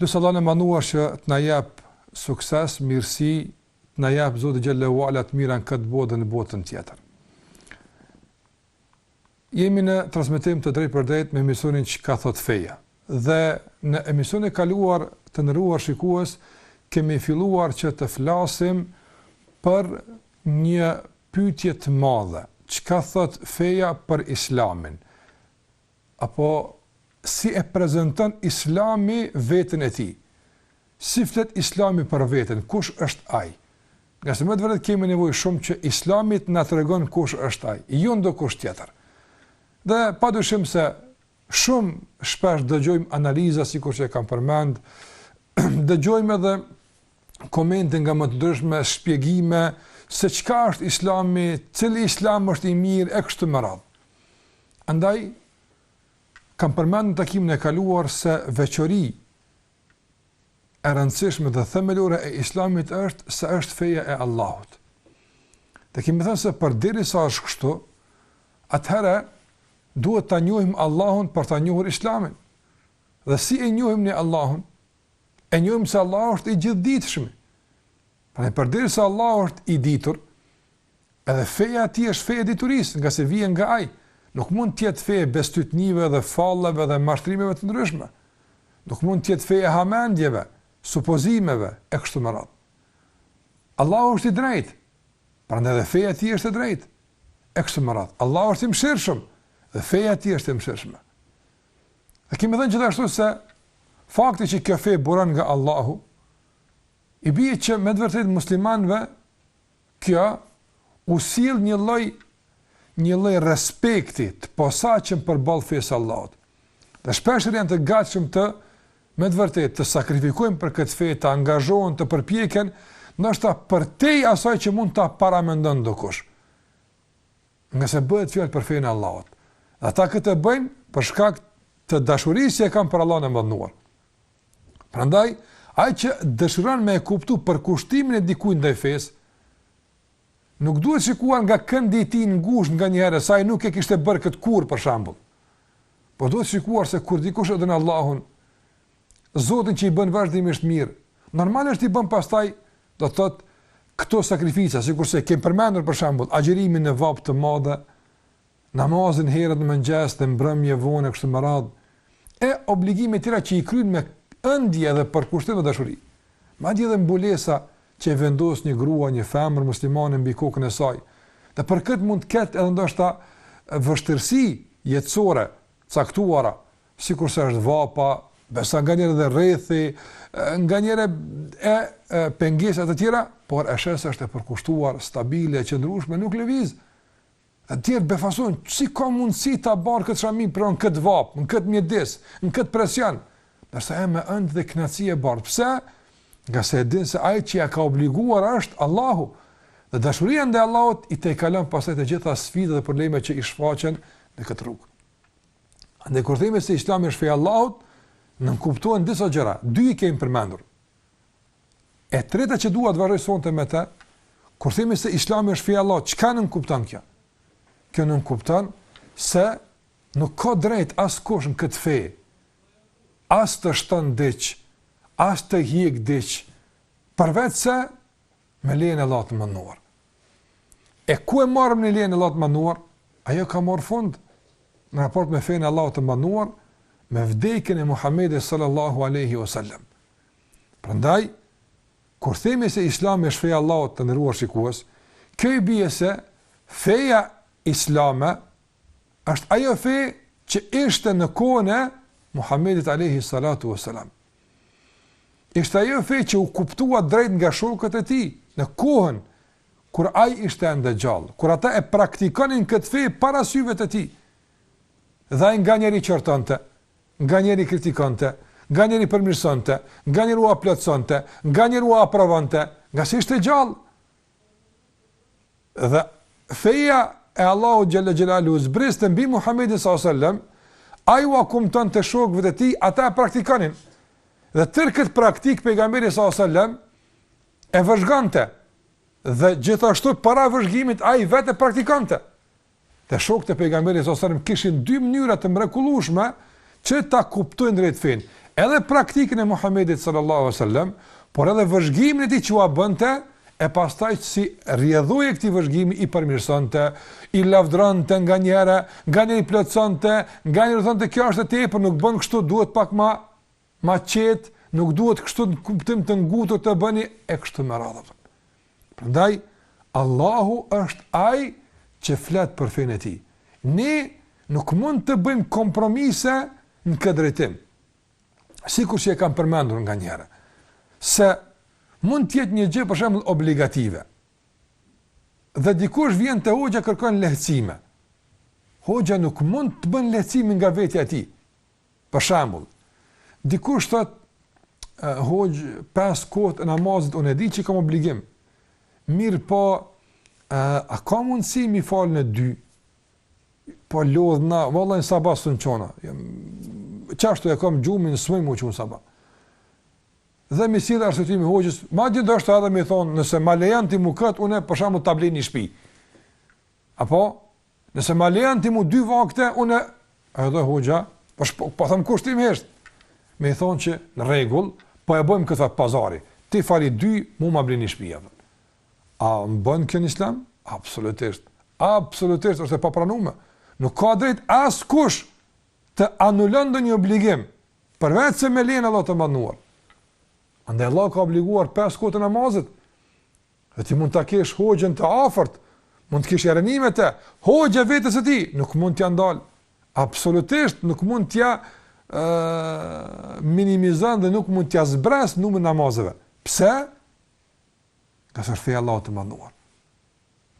Lus Allahun e madhëruar që të na jap sukses, mirësi, të na jap Zoti xhallahu ala të mira në këtë botë dhe në botën tjetër. Jemi në transmetim të drejtpërdrejtë me emisionin Çka thotë feja. Dhe në emisionin e kaluar të nderuar shikues kemi filluar që të flasim për një pyetje të madhe, çka thotë feja për Islamin? apo si e prezanton Islami veten e tij, si flet Islami për veten, kush është ai. Ngase me të vërtetë kemi nevojë shumë që Islami të na tregon kush është ai, jo ndokush tjetër. Dhe padyshim se shumë shpesh dëgjojmë analiza sikurse e kam përmend, dëgjojmë edhe komente nga më të ndryshme, shpjegime se çka është Islami, cili Islam është i mirë e kështu me radhë. Andaj, kam përmend në takimin e kaluar se veçori e rëndësishme dhe themelore e islamit është se është feja e Allahut. Dhe kemi thënë se përderisa është kështu, atëherë duhet të njohim Allahun për të njohur islamin. Dhe si e njohim ne Allahun? E njohim se Allahu është i gjithëdijshëm. Pra e përderisa Allahu është i ditur, Edhe feja e tij është fe e diturisë, ngase vjen nga ai. Nuk mund të jetë fe e bestytnive dhe falleve dhe mashtrimeve të ndryshme. Nuk mund të jetë fe e hamendjeve, supozimeve e kështu me radhë. Allahu është i drejtë, prandaj edhe feja e tij është e drejtë. E kështu me radhë. Allahu është i mëshirshëm dhe feja e tij është e mëshirshme. A kemi thënë gjithashtu se fakti që kjo fe buron nga Allahu i bie që me të vërtetë muslimanëve Kjo u sjell një lloj një lloj respekti të posaçëm përballë fesë së Allahut. Dhe shpeshherë janë të gatshëm të me të vërtetë të sakrifikojnë për këtë fe, të angazhohen, të përpiqen, ndoshta përtej asaj që mund ta paramendon ndokush. Ngase bëhet fjalë për fenë e Allahut, ata këtë bëjnë për shkak të dashurisë që kanë për Allahun e madhëruar. Prandaj, ai që dëshiron me e kuptu përkushtimin e dikujt ndaj fesë, nuk duhet shikuar nga këndi i tij i ngushtë nganjëherë, se ai nuk e kishte bërë këtë kurrë, për shembull. Por duhet shikuar se kur dikush e don Allahun, Zotin që i bën vazhdimisht mirë, normal është i bën pastaj, do të thotë, këto sakrifica, sikurse kemi përmendur për shembull, agjërimin në vapë të madhe, namazin herët në mëngjes dhe mbrëmje vonë e kështu me radhë, e obligime tjera që i kryen me ëndje dhe përkushtim dhe dashuri. Madje edhe mbulesa që e vendos një grua, një femër muslimane mbi kokën e saj. Dhe për këtë mund të ketë edhe ndoshta vështirësi jetësore të caktuara, sikurse është vapa, besa nganjëherë dhe rrethi, nganjëherë e, e pengesat e tjera, por e sheh është e përkushtuar, stabile, e qëndrueshme, nuk lëviz. Të tjerët befasohen, si ka mundësi ta bartë këtë shami pra në këtë vapë, në këtë mjedis, në këtë presion, ndërsa ajo me ëndje dhe kënaqësi e bart. Pse? Ngase e din se ai që ia ka obliguar është Allahu, dhe dashuria ndaj Allahut i tejkalon pastaj të gjitha sfidat dhe problemet që i shfaqen në këtë rrugë. Andaj kur themi se islami është feja e Allahut, nënkuptohen disa gjëra, dy i kemi përmendur. E treta që dua të vazhdoj sonte me të, kur themi se Islami është feja e Allahut, çka nënkupton kjo? Kjo nënkupton se nuk ka drejt askush në këtë fe. As të shton diç, as të hjek diç, përveçse me lejen e Allahut të madhëruar. E ku e marrim ne lejen e Allahut të madhëruar? Ajo ka marrë fund në raport me fenë e Allahut të madhëruar, me vdekjen e Muhamedit sallallahu alaihi wasallam. Prandaj, kur themi se islami është feja e Allahut të nderuar shikues, kjo i bie se feja islame është ajo fe që ishte në kohën e Muhamedit alejhi salatu ve selam. Ishte ajo fe që u kuptua drejt nga shokët e tij në kohën kur ai ishte ende gjallë, kur ata e praktikonin këtë fe para syve të tij. Dhe ai nganjëherë i qortonte, Nganjëherë i kritikonte, nganjëherë i përmirësonte, nganjëherë ua plotësonte, nganjëherë ua aprovonte, ngase ishte gjallë. Dhe feja e Allahut xhel-le xhelaluhu zbriste mbi Muhamedin sallallahu alaihi wasallam, ai ua kumtonte shokëve të tij, ata e praktikonin. Dhe tërë këtë praktikë pejgamberi sallallahu alaihi wasallam e vëzhgonte dhe gjithashtu para vëzhgimit ai vetë e praktikonte. Dhe shokët e Pejgamberit sallallahu alajhi wasallam kishin dy mënyra të mrekullueshme që ta kuptojnë drejt fenë, edhe praktikën e Muhamedit sallallahu alajhi wasallam, por edhe vëzhgimin e tij që ua bënte e pastaj si rrjedhojë e këtij vëzhgimi i përmirësonte, i lavdëronte nganjëherë, nganjëherë i plotësonte, nganjëherë thoshte kjo është e tepër, nuk bën kështu, duhet pak ma ma qetë, nuk duhet kështu në kuptim të ngutur të bëni, e kështu me radhë. Prandaj, Allahu është ai që flet për fenë e tij. Ne nuk mund të bëjmë kompromise në këtë drejtim. Sikur që e kam përmendur nganjëherë. Se mund të jetë një gjë për shembull obligative. Dhe dikush vjen te hoxha kërkon lehtësime. Hoxha nuk mund të bën lehtësimin nga vetja e tij. Për shembull, dikush thotë, hoxhë, pesë kohët e namazit unë e di që i kam obligim, mirëpo, a ka mundësi mi falë veç dy? Po lodhna, valla në sabah s'un çona, qashtu e kam gjumin, s'muj m'u çu në sabah. Dhe me i sjell arsyetime hoxhës, madje edhe me i thonë, nëse ma lejon ti mu këtë, unë e për shembull ta blej një shpi. Apo, Nëse ma lejon ti mu dy vakte, unë, a edhe hoxha, po, shpo, po themi kushtimisht, me i thonë që në rregull, po e bëjmë këtë pazar, ti fali dy, mu ma blen shpinë. A bën kjo në islam? Absolutisht. Absolutisht, është e papranume. Nuk ka të drejtë askush të anulon edhe një obligim, përveçse me lejen e Allahut të madhëruar. Andaj Allahu ka obliguar 5 kohët e namazit, Dhe ti mund ta kesh hoxhën të afërt, mund të kesh hoxha vetes së tij, nuk mund t'ia ndal. Absolutisht nuk mund t'ia ë minimizon dhe nuk mund t'ia zbres numrin e namazeve. Pse? Ngase është feja e Allahut të madhëruar.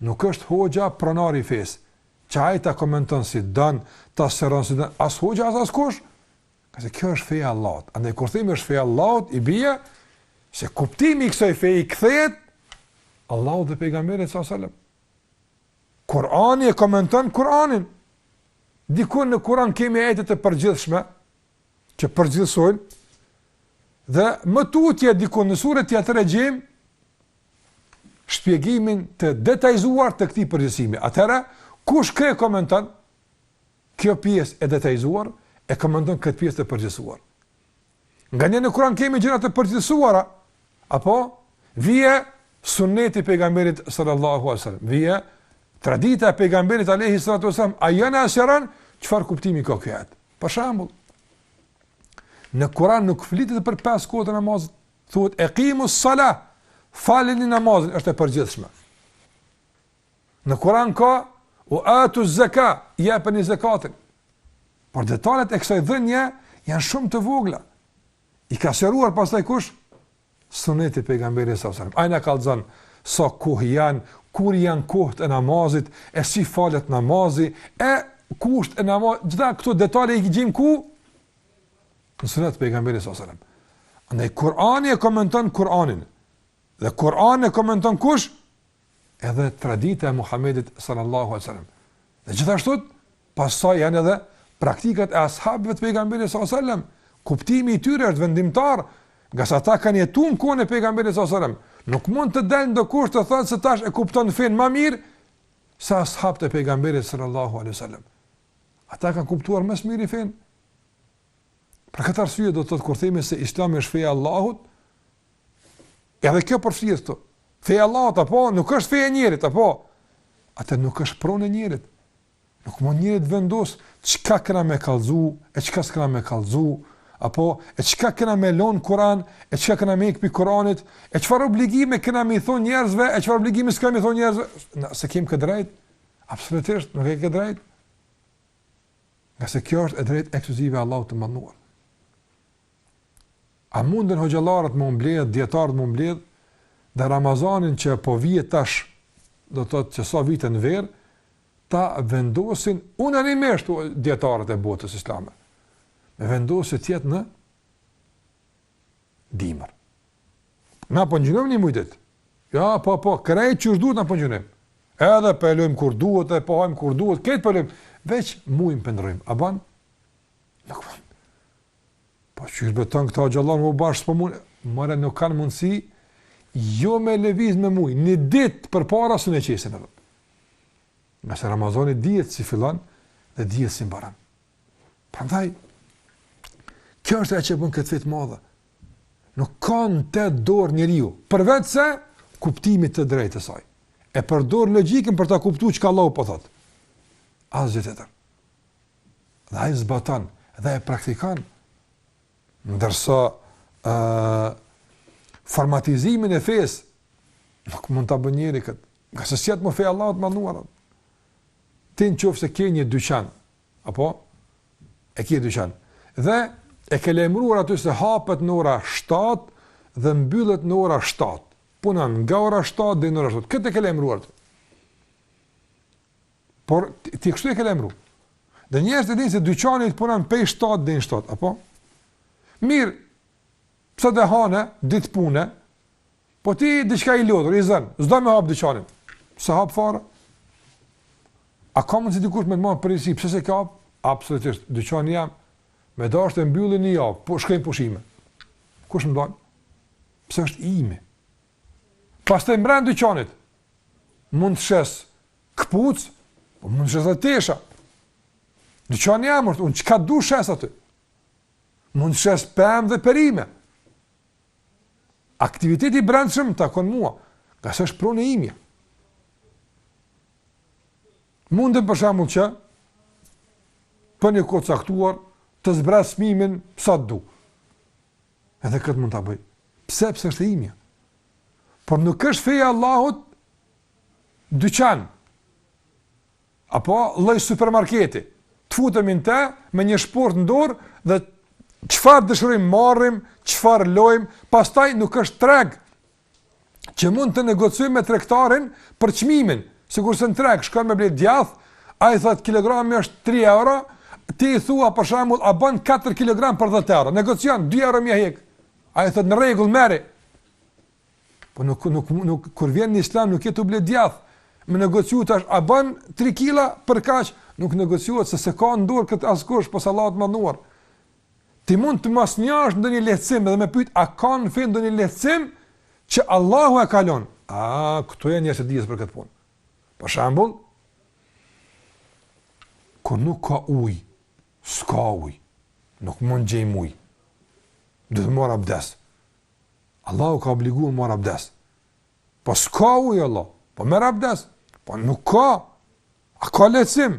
Nuk është hoxha pronari i fesë. Që ai ta komenton si don, ta sqaron si don. As hoxha as askush. Ngase kjo është feja e Allahut. Andaj kur themi është feja e Allahut, i bie se kuptimi i kësaj feje i kthehet Allahut dhe pejgamberit sallallahu alajhi wasallam. Kur'ani e komenton Kur'anin. Diku në Kur'an kemi ajete të përgjithshme që përgjithësojnë dhe më tutje diku në sure tjetër e gjejmë shpjegimin të detajzuar të këtij përgjithësimi. Atëherë kush kë e komenton? kjo pjesë e detajzuar e komenton këtë pjesë të përgjithësuar. Nganjëherë në kuran kemi gjëra të përgjithësuara, apo vjen sunneti i pejgamberit sallallahu alaihi wasallam, vjen tradita e pejgamberit alaihi salatu wasallam, ai na e sqaron, çfarë kuptimi ka ky ajet? Për shembull, në kuran nuk flitet për 5 kohët e namazit, thuhet ekimu sala, faleni namazin, është e përgjithshme. Në Kur'an ka wa atu zakat, jepeni zakatin. Por detalet e kësaj dhënie janë shumë të vogla. I ka sqaruar pastaj kush? Suneti i Pejgamberit sallam. Ai na kallzon sa kohë janë, kur janë kohët e namazit, e si falet namazi, e kushtet e namazit, gjitha këto detale i gjim ku? Në sunet të Pejgamberit sallam. Andaj Kur'ani e komenton Kur'anin. Dhe Kur'anin e komenton kush? edhe tradita e Muhamedit sallallahu alaihi wasallam. Dhe gjithashtu pastaj janë edhe praktikat e ashabëve të pejgamberit sallallahu alaihi wasallam, kuptimi i tyre është vendimtar, ngase ata kanë jetuar në kohën e pejgamberit sallallahu alaihi wasallam. Nuk mund të dalë ndokush të thotë se tash e kupton fenë më mirë se ashabët e pejgamberit sallallahu alaihi wasallam. Ata e kanë kuptuar më së miri fenë. Për këtë arsye do të thotë kur themi se Islami është feja e Allahut, Edhe kjo përfshihet këtu. Feja e Allahut apo nuk është feja e njerit apo? Atë nuk është pronë e njerit. Nuk mund njeri të vendos çka kena me kallzu, e çka s'kena me kallzu, apo e çka kena me lon n'Kur'an, e çka kena me hek pi Kur'anit, e çfarë obligime kena me i thon njerëzve, e çfarë obligime s'kena me i thon njerëzve, na s'e kem këtë drejt. Absolutisht nuk e ke drejt. Ngase kjo është e drejt ekskluzive e Allahut të madhëruar. A munden hoxhallarët me u mbledh, dijetarët me u mbledh, dhe Ramazanin që po vjen tash, do të thotë që sa vite në verë, ta vendosin unanimisht dijetarët e botës islame. Me vendos të jetë në dimër. Na po agjinojmë tridhet. Ja, po, po, krejt qysh duhet na po agjinojmë. Edhe po e lojmë kur duhet, edhe po e lojmë po kur duhet, krejt po e lojmë. Veç mujin po e ndrrojmë. A ban? Nuk ban. Po qysh bre tanë këta hoxhallarë me u ba bashk s'po mund, more nuk kanë mundësi jo me lëviz me muj, një ditë përpara s'un e qesin atë. Ngase Ramazani dihet si fillon dhe dihet si mbaron. Prandaj kjo është ajo që e bën këtë fe të madhe. Nuk ka në të dorë njeriu, përveç se kuptimit të drejtë të saj. E përdor logjikën për ta kuptuar çka Allahu po thotë. Asgjë tjetër. dhe ai e zbaton dhe e praktikon ndërsa ë uh, formatizimin e fesë nuk mund ta bëjë njeri kët. Ngase s'jet më fe e Allahut të madhëruar. Ti në qoftë se ke një dyqan apo e ke dyqan dhe e ke lajmëruar aty se hapet në ora 7 dhe mbyllet në ora 7. Punon nga ora 7 deri në ora 7. Këtë e ke lajmëruar. Por ti kështu e ke lajmëruar. Dhe njerëzit e dinë se dyqani yt punon prej 7 deri në 7, apo? Mirë. Pse dhe hane ditë pune? Po ti diçka je lodhur, i zën, s'do me hap dyqanin. S'e hap fare? A ka mundë si dikush me të marë për hesap, pse s'e ke hap? Absolutisht, dyqani jem, me dasht e mbylli një javë, po shkoj n'pushime. Kush më ndalë? Pse është imja? Pastaj mbrenda dyqanit mund të shes këpuc, po mund të shes edhe tesha. Dyqani i jem është, unë çka du' shes aty. Mund të shes pemë dhe perime. Aktiviteti i brendshëm takon mua, ngase është pronë e imja. Mund të për shembull që për një kohë t'caktuar të zbres çmimin sa të du. Edhe këtë mund ta bëj. Pse pse është e imja? Por nuk është feja e Allahut dyqan, apo lloj supermarketi, të futemi në te, me një shport në dorë, dhe çfarë dëshirojm marrim, çfarë lojmë, pastaj nuk është treg, që mund të negocioj me tregtarin për çmimin, sikurse në treg shkon me blet djath, ai thotë kilogrami është 3 euro, ti i thua për shembull a bën 4 kg për 10 euro, negocion 2 euro me hek. Ai thotë në rregull merri. Po nuk nuk nuk kur vjen në islam nuk je tu blet djath. Me negociu tash a bën 3 kg për kaq, nuk negociohet se s'e ka ndor kët askush, pos Allahut madhëruar. Ti mund të mos njohësh ndonjë lehtësim dhe më pyet a ka në fe ndonjë lehtësim që Allahu e ka lënë. A këtu janë njerëzit e dijes për këtë punë. Për shembull, kur nuk ka ujë, s'ka ujë. Nuk mund të gjejmë ujë. Do të marr abdes. Allahu ka obligu me marr abdes. Po s'ka ujë Allah. Po merr abdes. Po nuk ka. A ka lehtësim?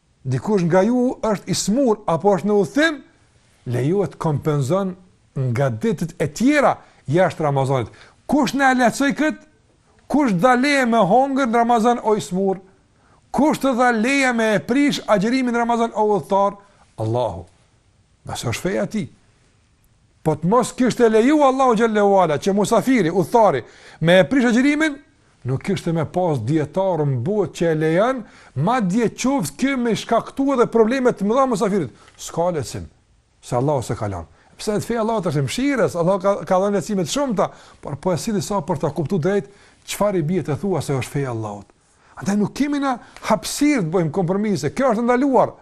dikush nga ju është i smur apo është në udhëtim, lejohet kompenzon nga ditët e tjera jashtë Ramazanit. Kush na e lehtësoi kët? Kush dha leje me hongër në Ramazan o i smur? Kush të dha leje me e prish agjërimin në Ramazan o udhëtar? Allahu. Ngase është feja e tij, Po të mos kishte leju Allahu xhelle ve ala që musafiri, udhëtari me e prish agjërimin, nuk kishte me pas dietar në botë që e lejon, madje qoftë kjo me shkaktuar edhe probleme të mëdha musafirit. S'ka lehtësim. Se Allahu s'e ka lënë. Pse te feja e Allahut është e mëshirës, Allahu ka ka dhënë lehtësime të shumta, por po e sjelli sa për ta kuptuar drejt çfarë i bie të thua se është feja e Allahut. Andaj nuk kemi na hapësirë të bëjmë kompromise. Kjo është ndaluar.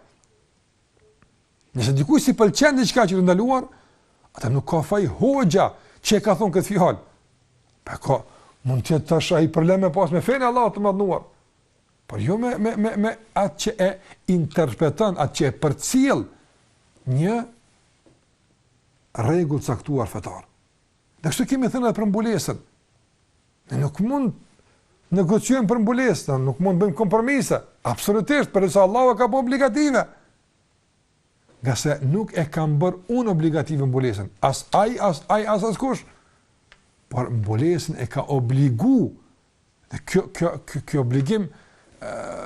Nëse dikuj s'i pëlqen diçka që është ndaluar, atëherë nuk ka faj hoxha që e ka thonë këtë fjalë. Por ka, mund të tash ai problem me pas me fenë Allahut të madhnuar. Por jo me, me, me, me atë që e interpreton, atë që e përcjell një rregull caktuar fetar. Dhe kështu kemi thënë edhe për mbulesën. Ne nuk mund negociojmë për mbulesë, ne nuk mund bëjmë kompromise. Absolutisht, për sa Allahu ka bërë obligative. Ngase nuk e kam bërë unë obligative mbulesën. As ai, as ai, as askush. Por mbulesën e ka obligu. Dhe kjo, kjo, kjo, kjo obligim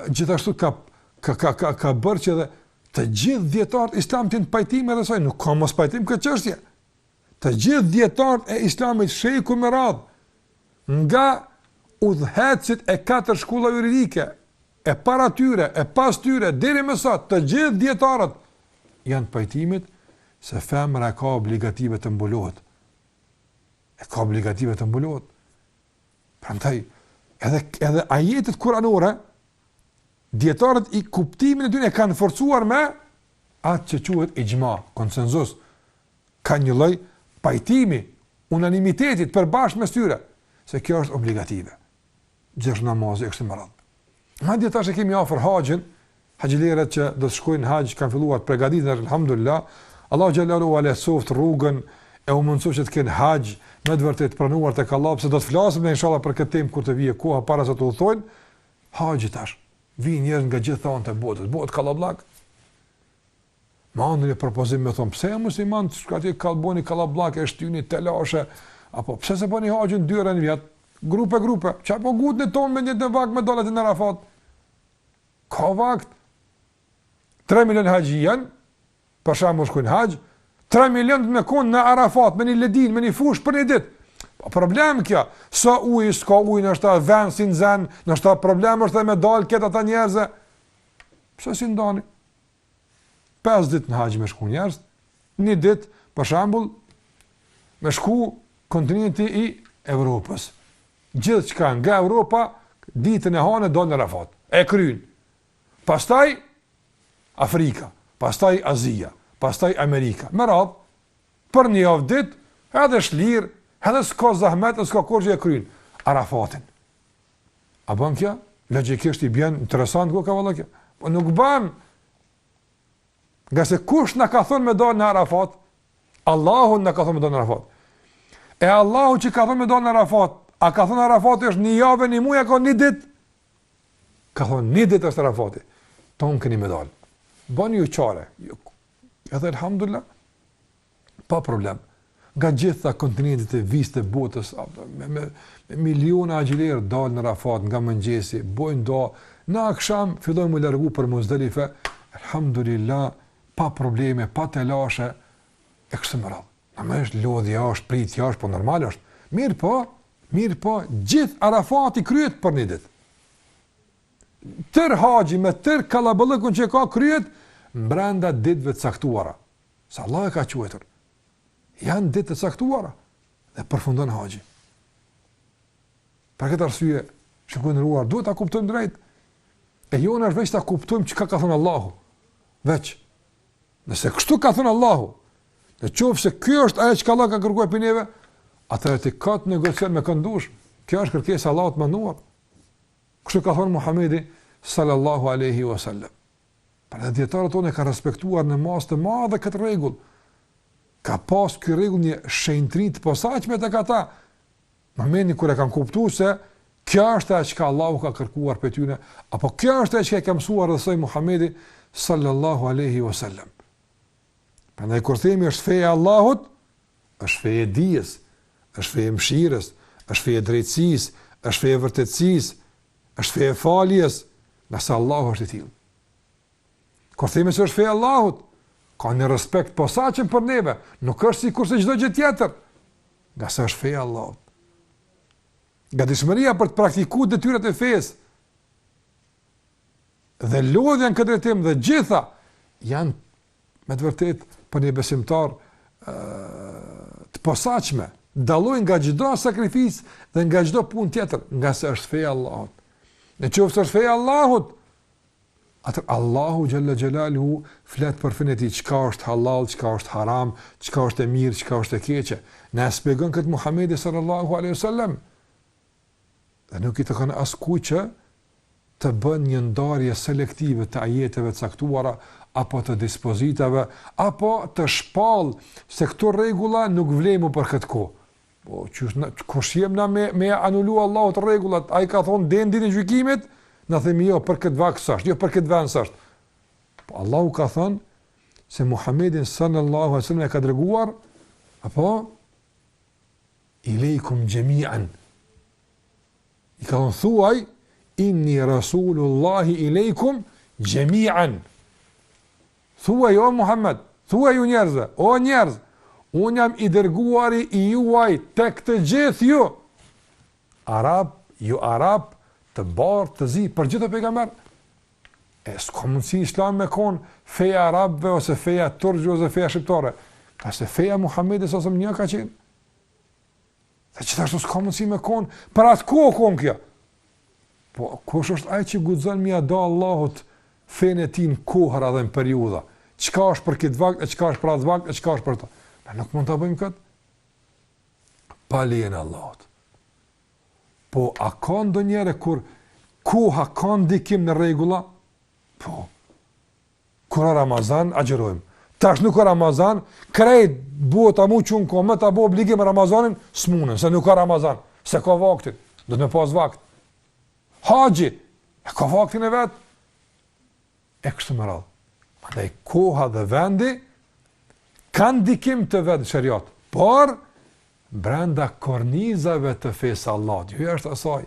gjithashtu ka, ka, ka, ka, ka bërë që dhe të gjithë djetartë islam të jenë në pajtim edhe saj. Nuk ka mospajtim në këtë çështje. Të gjithë dijetarët e Islamit shekuj me radhë nga udhëheqësit e katër shkollave juridike, e para tyre, e pas tyre deri më sot, të gjithë dijetarët janë pajtimit se femra e ka obligative të mbulohet. E ka obligative të mbulohet. Prandaj edhe edhe ajetet kuranore dijetarët i kuptimin e tyre e kanë forcuar me atë që quhet ixhma, konsenzus. Ka një lloj pajtimi, unanimitetit përbashkët mes tyre, se kjo është obligative. Qysh është namazi e kështu me radhë. Madje tash që kemi afër haxhin, haxhilerët që do të shkojnë haxh, kanë filluar të pregaditen elhamdulillah, Allahu xheleshanuhu ua lehtësoftë rrugën e u mundësoftë që të kenë haxh, me të vërtetë pranuar tek Allahu, se do të flasim ne inshallah për këtë temë kur të vijë koha para se të udhëtojnë, Haxhi tash, vijnë njerëz nga gjitha anët e botës, bëhet kallabllak. Me ardh një propozim me thonë, pse ju muslimant çka ti e kalboni kallabllak e shtyni telashe, apo pse s'e bëni haxhin dy herë në vjet, grupe, grupe, çka po guteni tonë me një vakt me dal në Arafat, ka vakt, 3 milion haxhi janë, për shembull shkojnë haxh, 3 milionë me kon në Arafat, me një ledinë, me një fushë për një ditë. Po problem kjo, sa s'ka ujë, s'ka ujë, ndoshta vendi s'i nxen, ndoshta problem është dhe me dalë krejt ata njerëz. Pse s'i ndani? 5 ditë në haxh me shku njerëz, një ditë, për shembull, me shku kontinenti i Evropës. Gjithçka nga Evropa, ditën e hanë, dal në Arafat. E kryjnë. Pastaj Afrika, pastaj Azia, pastaj Amerika. Me radhë, për një javë ditë, edhe shlirë, edhe s'ka zahmet, s'ka kurgjë e kryjnë. Arafatin. A bën kjo? Logjikisht i bjen interesant koka valla kjo. Po nuk bën. Ngase kush na ka thënë me dal në Arafat? Allahu na ka thënë me dal në Arafat. E Allahu që ka thënë me dal në Arafat, a ka thënë Arafat është një javë, një muaj apo një ditë? Ka thonë, një ditë është Arafati, tonë keni me dalë. Bani ju çare, ju, edhe elhamdulillah, pa problem. Nga gjitha kontinentet e viset e botës, me, me, me miliona haxhilerë dalë në Arafat nga mëngjesi, bojnë dua, në aksham fillojnë m'u largu për muzdelife, elhamdullat, pa probleme, pa telashe, e kështë më radhë. A është lodhje, a është pritje, a është, po normal është. Mirëpo, mirëpo, gjithë Arafati kryhet për një ditë. Tërë haxhi me tërë kallabllëkun që ka kryhet, mbrenda ditëve të caktuara. Se Allahu e ka quajtur. Janë ditë të caktuara dhe përfundon haxhi. Për këtë arsye, shikues të nderuar, duhet ta kuptojmë drejt. E jona është veç ta kuptojmë çka ka thënë Allahu. Veç, Nëse kështu ka thënë Allahu, në qoftë se kjo është ajo çka Allahu ka kërkuar prej neve, atëherë s'ka të negocion me kërkush, kjo është kërkesa e Allahut të madhëruar. Kështu ka thënë Muhammedi sallallahu aleyhi wa sallam. Pra dhe dijetarët tonë e kanë respektuar në masë të madhe këtë rregull. Ka pas kjo rregull një shenjtëri të posaçme tek ta, Momentin kur e kanë kuptuar se kjo është ajo që Allahu ka kërkuar prej tyre, apo kjo është ajo që e ka mësuar dhe solli Muhamedi sallallahu alaihi wasallam. Prandaj kur themi është feja e Allahut, është feja e dijes, është feja e mëshirës, është feja e drejtësisë, është feja e vërtetësisë, është feja e faljes, ngase Allahu është i tillë. Kur themi se është feja e Allahut, ka një respekt të posaçëm për neve, nuk është sikurse çdo gjë tjetër. Ngase është feja e Allahut. Gatishmëria për të praktiku detyrat e fejës, dhe lodhja në këtë drejtim dhe gjitha, janë me të vërtet për një besimtar të posaçme, dallojnë nga çdo sakrificë dhe nga çdo punë tjetër, ngase është feja Allahut. Në qoftë se është feja Allahut, Atëherë Allahu xhalla xhelaluhu flet për fenë e tij, çka është hallall, çka është haram, çka është e mirë, çka është e keqe. Na e shpjegon këtë Muhamedi sallallahu alaihi wasallam. Dhe nuk i takon askujt që të bën një ndarje selektive të ajeteve të caktuara apo të dispozitave apo të shpall se këto rregulla nuk vlejnë më për këtë kohë. Po qysh na kush jem na me me anulu Allahut rregullat, ai ka thon den ditës e gjykimit, na themi jo për këtë vakt s'është, jo për këtë vend s'është. Po Allahu ka thon se Muhamedin sallallahu alaihi wasallam e ka dërguar apo ileikum jami'an. I ka thon thuaj inni rasulullahi ileikum jami'an. Thuaj, o Muhammed, thuaj ju njerëzve, o njerëz, unë jam i dërguari i juaj tek të gjithë arab, jo arab, të bardhë, të zi, për gjithë o pejgamber, e s'ka mundësi islami me konë feja e arabve, ose feja e turqve, ose feja shqiptare, se feja e Muhammedit s.a.s. një ka qenë, Dhe gjithashtu s'ka mundësi me konë, për atë kohë o konë kjo? Po, kush është aj që guxon me ia da Allahut fenë e tij në kohëra dhe në periudha? Çka është për këtë vakt, e çka është për atë vakt, e çka është për ta? Ne nuk mund ta bëjmë këtë pa lejen e Allahut. Po, a ka ndonjëherë kur koha ka ndikim në rregulla? Po, Kur o Ramazan, agjerojmë. Tash nuk o Ramazan, krejt bota m'u çu në komë, me ta bo obligim Ramazanin, s'munën, se nuk o Ramazan, se e ka vaktin, duhet me pas vakt. Haxhi, e ka vaktin e vet, e kështu me radhë. Andaj koha dhe vendi, kanë ndikim të vet në sheriat, por brenda kornizave të fesë së Allahut, jo jashtë asaj,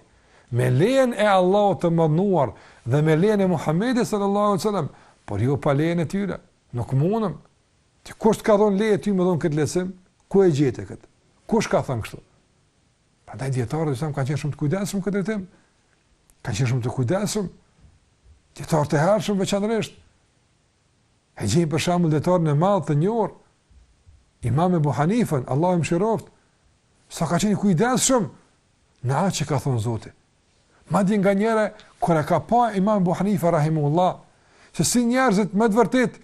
me lejen e Allahut të madhëruar dhe me lejen e Muhamedit sallallahu alaihi wasallam, por jo pa lejen e tyre. Nuk mundem. Ty kush të ka dhënë leje ty me dhon këtë lehtësim? Ku e gjete kët? Kush ka thënë kështu? Prandaj dijetarët tanë kanë qenë shumë të kujdesshëm në këtë drejtim. Kanë qenë shumë të kujdesshëm. Dijetarët e hershëm veçanërisht. E gjejmë për shembull dijetarin e madh të njohur Imam Abu Hanifen, Allahu e mëshiroftë, sa ka qenë i kujdesshëm në atë që ka thënë Zoti. Madje nganjëherë kur e ka pa Imam Abu Hanifa rahimullah, se si njerëzit me të vërtetë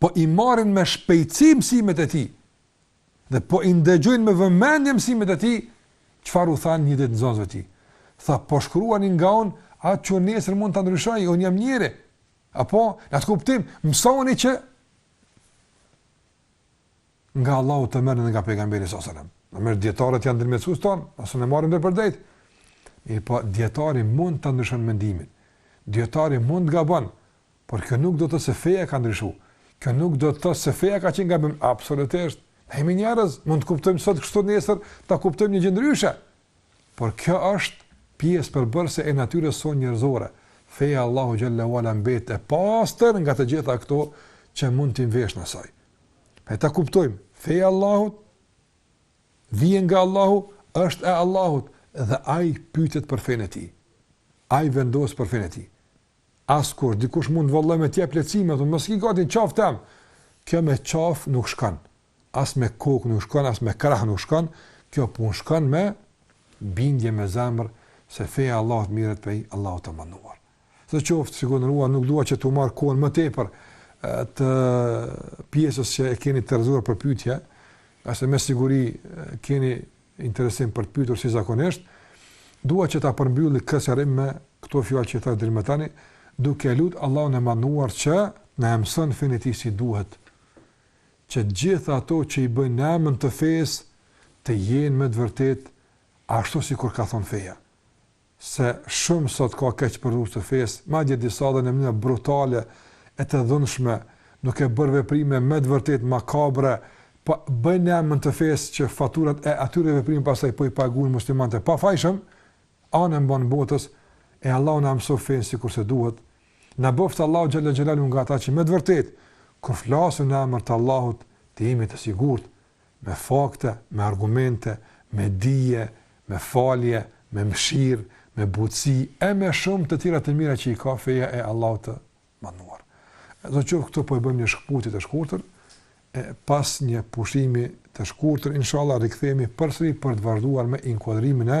po i marrin me shpejtësi mësimet e tij dhe po i ndëgjojnë me vëmendje mësimet e tij, çfarë u tha një ditë nxënësve të tij? Tha, po shkruani nga unë, atë që nesër mund të ndryshoj, unë jam njeri, Apo, në atë kuptim, mësoni që nga Allahu të merrni dhe nga pejgamberi s.a.s. Mirë, dijetarët janë ndërmjetësues tonë, ne s'e marrim drejtpërdrejt. E po, dijetari mund të ndryshon mendimin, dijetari mund të gabon, por kjo nuk do të thotë se feja ka ndryshu, kjo nuk do të thotë se feja ka qenë gabim, absolutisht. Ne jemi njerëz, mund ta kuptojmë sot kështu, nesër ta kuptojmë një gjë ndryshe. Por kjo është pjesë përbërëse e natyrës sonë njerëzore, feja e Allahut xhelle ue ala mbetet e pastër nga të gjitha këto që mund t'i mveshen asaj. Pra ta kuptojmë, feja e Allahut vjen nga Allahu, është e Allahut dhe ai pyetet për fenë e tij. Ai vendos për fenë e tij. Askush, dikush mund, vallahi, me të jap lehtësime, o, m'i ke gati n'qafë tem. Kjo me qafë nuk shkon. as me kokë nuk shkon as me krah nuk shkon, kjo punë shkon me bindje me zemër se feja e Allahut mirret prej Allahut të madhëruar. Sidoqoftë të nderuar, nuk dua që të marr kohën më tepër të pjesës që e keni të rezervuar për pytje, se me siguri keni interesim për të pytur si zakonisht, dua që ta përmbylli këtë seri me këto fjallë që i thashë deri tani, duke e lutë Allahun e madhëruar që na mëson fenë e tij si duhet, që të gjitha ato që i bëjnë në emën të fesë të jenë me të vërtetë ashtu sikur ka thënë feja. Se shumë sot ka keqpërdorues të fesë, madje disa dhe në mënyrë brutale e të dhunshme, duke bërë veprime me të vërtetë makabre, po bëjnë në emën të fesë që faturat e atyre veprimeve pastaj po i paguajnë muslimanët e pafajshëm, anë e mbanë botës, e Allahu na mësoftë fenë sikurse duhet, Na bëftë Allahu xhalla xhelalu nga ata që me të vërtetë kur flasin në emër të Allahut të jemi të sigurtë me fakte, me argumente, me dije, me falje, me mëshirë, me butësi e me shumë të tjera të mira që i ka feja e Allahut të madhëruar. Do të thotë këtu po e bëjmë një shkputje të shkurtër e pas një pushimi të shkurtër inshallah rikthehemi përsëri për të vazhduar me inkuadrimin e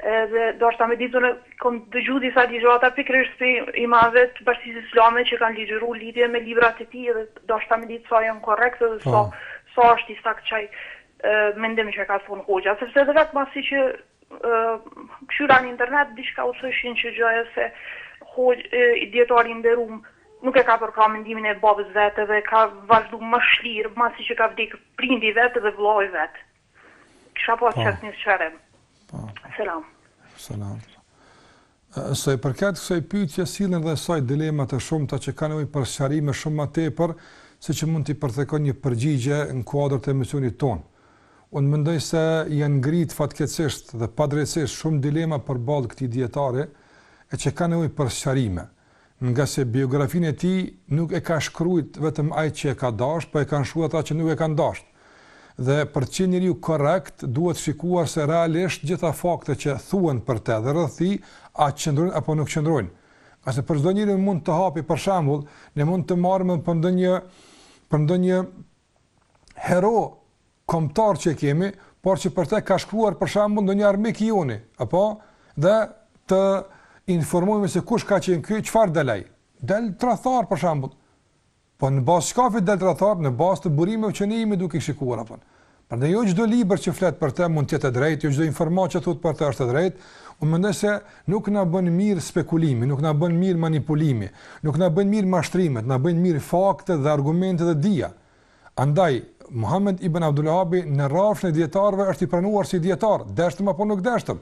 Edhe doshta me dit unë kam dëgju disa ligjërata pikërisht prej imamëve të Bashkësisë Islame që kanë ligjëruar lidhje me librat e tij dhe doshta me dit sa janë korrekt dhe sa po. sa është i saktë qaj mendim që e ka thonë hoxha, sepse edhe vetë pasi që kqyra në internet diçka u thojshin që gjoja se hoxh i dietari i nderuar nuk e ka përkrah mendimin e babës vetë dhe ka vazhdu ma shlirë, masi që ka vdekë prindi vetë dhe vllau i vetë. Kisha pas qef një sqarim. Po. Selam. Selam. Sa i përket kësaj pyetje sillen disa dilema të shumta që kanë nevojë për sqarime shumë më tepër, se ç'mund t'i përthekojë një përgjigje në kuadër të emisionit ton. Unë mendoj se janë ngrit fatkeqësisht dhe padrejtësisht shumë dilema përballë këtij dietari, e që kanë nevojë për sqarime. Ë ngase biografinë e tij nuk e ka shkrujt vetëm ai që e ka dashtë, po e kanë shkrujt ata që nuk e kanë dashtë. Dhe për të qenë njeriu korrekt, duhet shikuar se realisht të gjitha faktet që thuhen për të dhe rreth tij, a qëndrojnë apo nuk qëndrojnë. Ngase për çdo njeri mund të hapi, për shembull, ne mund të marrim edhe për ndonjë për ndonjë hero kombëtar që kemi, por që për të ka shkruar për shembull ndonjë armik i joni, apo dhe të informohemi se kush ka qenë ky, çfarë del ai. Del tradhtar për shembull. Po në bazë çkafit del tradhtar, në bazë të burimeve që ne jemi duke shikuar apo. Prandaj jo çdo libër që flet për të mund të jetë drejt, jo çdo informatë që thuhet për të është e drejtë. Unë mendoj se Nuk na bën mirë spekulimi, nuk na bën mirë manipulimi, nuk na bëjnë mirë mashtrimet, na bëjnë mirë fakte dhe argumente dhe dija. Andaj, Muhamed ibn Abdulwahabi në rrafshin e dijetarëve është i pranuar si dijetar, deshtëm apo nuk deshtëm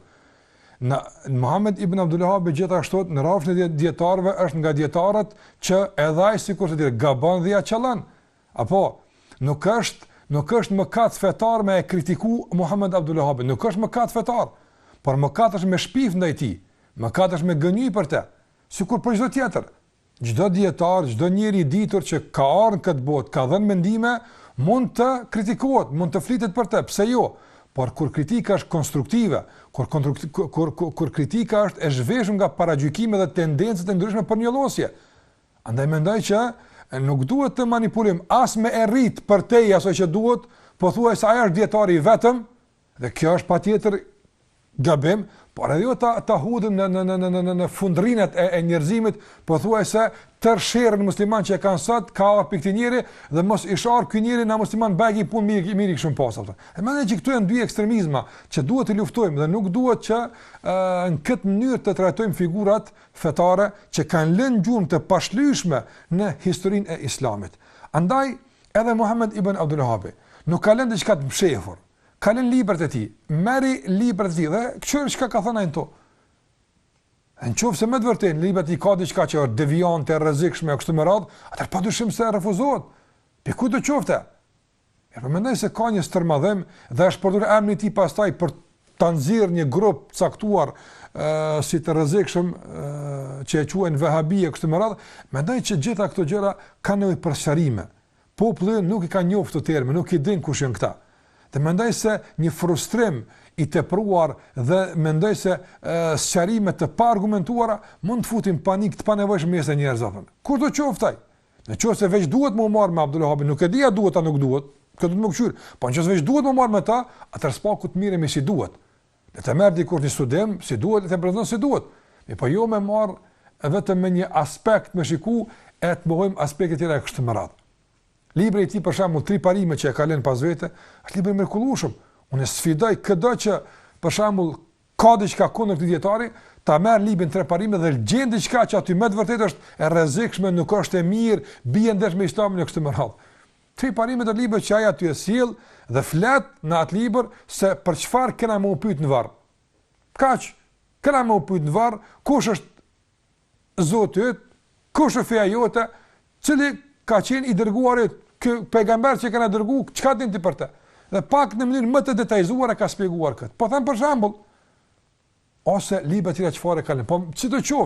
ne. Muhamed ibn Abdulwahabi gjithashtu në rrafshin e dijetarëve është nga dijetarët që edhe ai sikur të tjerë gabon dhe ia qëllon. Apo, nuk është, nuk është mëkat fetar me e kritiku Muhamed Abdulwahabin, nuk është mëkat fetar, por mëkat është me shpif ndaj tij, mëkat është me gënjy për te, sikur për çdo tjetër. Çdo dijetar, çdo njeri i ditur që ka ardhë në këtë botë, ka dhënë mendime, mund të kritikohet, mund të flitet për te, pse jo, por kur kritika është konstruktive, kur, kur, kur, kur kritika është e zhveshur nga paragjykime dhe tendencat e ndryshme për njollosje, Andaj mendoj që nuk duhet të manipulojmë as me e rrit përtej asaj që duhet, pothuajse ai është dijetari i vetëm, dhe kjo është patjetër gabim, por edhe jo ta, ta hudhim në, në, në, në, në, në fundrinat e, e njerëzimit, pothuajse tërë sherrin muslimanët që e kanë sot, ka ardhë prej këtij njeri, dhe mos ish ardhë ky njeri ne muslimanët bash i punët mirë, mirë i kishim pasë. E mendoj që këto janë dy ekstremizma, që duhet të luftojmë dhe nuk duhet që e, në këtë mënyrë të trajtojmë figurat, fetare që kanë lënë gjurmë të pashlyeshme në historinë e Islamit. Andaj, edhe Muhamed ibn Abdul Wahhabi nuk ka lënë diçka të mshefur. Ka lënë librat e tij. Merri librat e tij dhe kqyr çka ka thënë ai n'to. Në qoftë se me të vërtetë në librat e tij ka diçka që është deviante, rrezikshme e kështu me radhë, atëherë padyshim se refuzohet. Prej kujtdo qoftë. E po mendoj se ka një stërmadhim dhe është përdorur emri i tij pastaj për ta nxjerrë një grup të caktuar ë si të rrezikshëm që e quajnë Wahabi e kështu me radhë, mendoj që të gjitha këto gjëra kanë nevojë për sqarime. Populli nuk i ka njoftë këto terme, nuk i din kush janë këta. Dhe mendoj se një frustrim i tepruar dhe mendoj se sqarime të paargumentuara mund të futin panik të panevojshëm mes njerëzve. Kushdo qoftë ai, Në qoftë se veç duhet m'u marrë me Abdul Wahhabin, nuk e di a duhet a nuk duhet, këtë duhet me kqyr. Po nëse veç duhet m'u marrë me ta, atëherë së paku të mirremi si duhet. Le të merr dikush një studim, si duhet le të prezanton si duhet. Mi po jo me marrë vetëm me një aspekt me shiku e të mohojm aspektet tjera kështu me radhë. Libri i tij për shembull tri parime që e ka lënë pas vete, është libër i mrekullueshëm. Unë sfidoj këdo që për shembull ka diçka kundër këtij dietari, ta merr librin tre parime dhe gjen diçka që aty me të vërtetë është e rrezikshme, nuk është e mirë, bie ndesh me Islamin e kështu me radhë. Tri parime të librit që ai aty e sjell dhe flet në atë libër se për çfarë kena me u pyet në varr. Kaq. Kena me u pyet në varr, kush është Zoti yt, kush është feja jote, cili ka qenë i dërguari yt, ky pejgamberi që kanë dërguar, çka din ti për të? Dhe pak në mënyrë më të detajzuar e ka shpjeguar këtë. Po them për shembull, ose libra tjera çfarë kanë, po sido që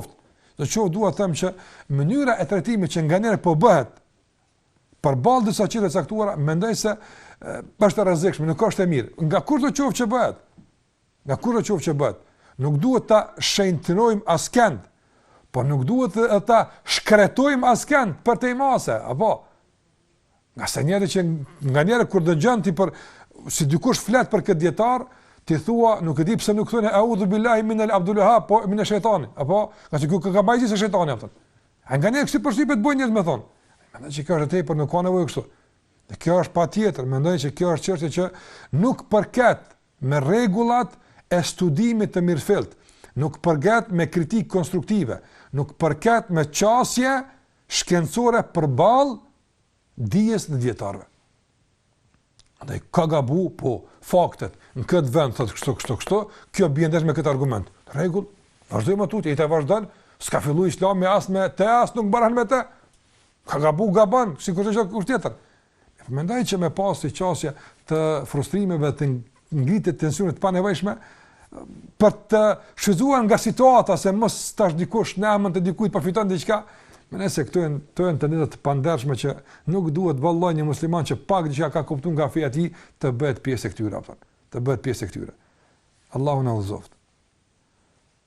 të jetë, dua të them që mënyra e trajtimit që nganjëherë po bëhet përballë disa çështjeve të caktuara, mendoj se është e rrezikshme, nuk është e mirë. Nga kushdo qoftë që bëhet? Nga kushdo qoftë që bëhet. Nuk duhet ta shenjtërojmë askënd, por nuk duhet dhe ta shkatërrojmë askënd përtej mase, apo? Ngase nganjëherë, nganjëherë kur dëgjën ti për, si dikush flet për këtë dijetar, ti thua, nuk e di pse nuk thu, eudhu billahi minel abdullah, po mine shejtan, apo? Ngase ky ka ba më keq se shejtani, apo? A nganjëherë kësi përshtypje bën njeri me thanë? Mendoj që kjo është tepër nuk ka nevojë kështu. Dhe kjo është patjetër, mendoj që kjo është çështje që nuk përket me rregullat e studimit të mirëfilltë, nuk përket me kritikë konstruktive, nuk përket me qasje shkencore përballë dijes dhe dijetarëve. Andaj ka gabu, po faktet në këtë vend thotë kështu kështu kështu, kjo bie ndesh me këtë argument. Rregull, vazhdojmë tutje, jeta vazhdon, s'ka filluar Islami as me të as nuk mbaron me të. Ka gabu gaban, sikur çdokush tjetër. Dhe mendoj që me pas si qasje të frustrimeve të ngrit tensione të panevojshme për të shfrytzuar nga situata se mos tash dikush në emër të dikujt përfiton diçka, mendoj se këto janë këto janë tendenca të pandershme që nuk duhet vëlla një musliman që pak diçka ka kuptuar nga feja e tij të bëhet pjesë e këtyre apo të bëhet pjesë e këtyre. Allahu na udhëzoft.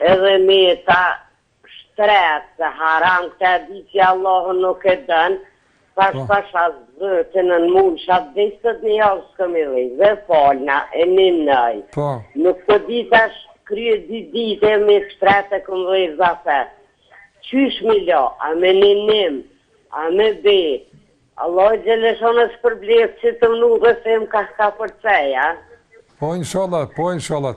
Edhe me ta shtre se haram kta e di qe Allahu nuk e don pash pasha zotin n'mundsha veç sot ne javë s'kom lidh dhe fal naj ninaj nuk po di tash krye dy dite me shtret e kom bo zahmet qysh me la a me ndihmu a me bo Allahu xheleshanuhu të shpërbleft qe të munu dhe se im kah ka forceja. Po inshallah po inshallah.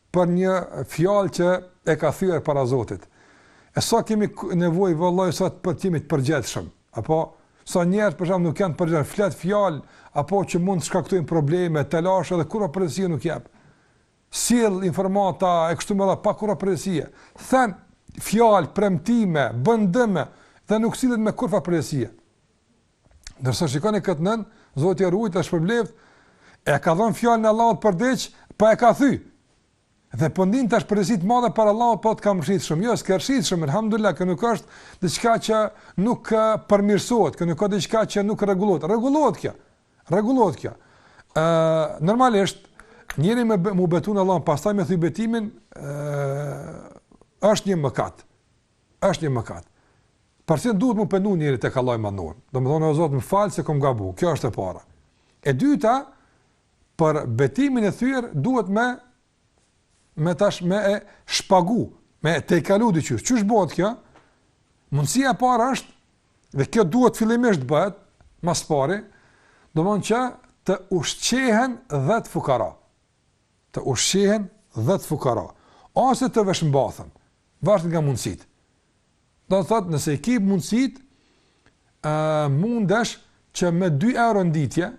për një fjalë që e ka thyer para Zotit. E sa kemi nevojë vëlla jem me qenë të përgjegjshëm, apo sa njerëz për shembull nuk janë përgjegjshëm, flet fjalë apo që mund të shkaktojnë probleme, telashe dhe kurrfarë përgjegjësie nuk jep. Sill informata e kështu me radhë pa kurrfarë përgjegjësie. Then fjalë, premtime, bën dëme dhe nuk sillet me kurrfarë përgjegjësie. Ndërsa shikoni këtë nënë, Zoti e ruajt e shpërbleftë, e ka dhënë fjalën Allahut për diç, po e ka thy. Dhe po ndin tash përgjegjësi të madhe para Allahut, po thotë jam mërzit shumë. Jo, mos u mërzit shumë, alhamdulillah, që nuk është diçka që nuk përmirësohet, që nuk ka diçka që nuk rregullohet. Rregullohet kjo. Rregullohet kjo. Ë, normalisht njeri me mu betu n'Allahun, pastaj me thy betimin, ë është një mëkat. është një mëkat. Parë se duhet me u pendu njeri tek Allahu i Madhnuar? Domethënë o Zot, më fal se kam gabu. Kjo është e para. E dyta, për betimin e thyer duhet me me tash me e shpagu, me tejkalu diqysh. Qysh bëhet kjo? Mundësia e para është dhe kjo duhet fillimisht bëhet ma s'pari, domethonë që të ushqehen 10 fukara. të ushqehen dhjetë fukara, ose të veshmbathën, varet nga mundësitë. Do të thotë, nëse i ke mundësitë, ë mundesh që me dy euro në ditje,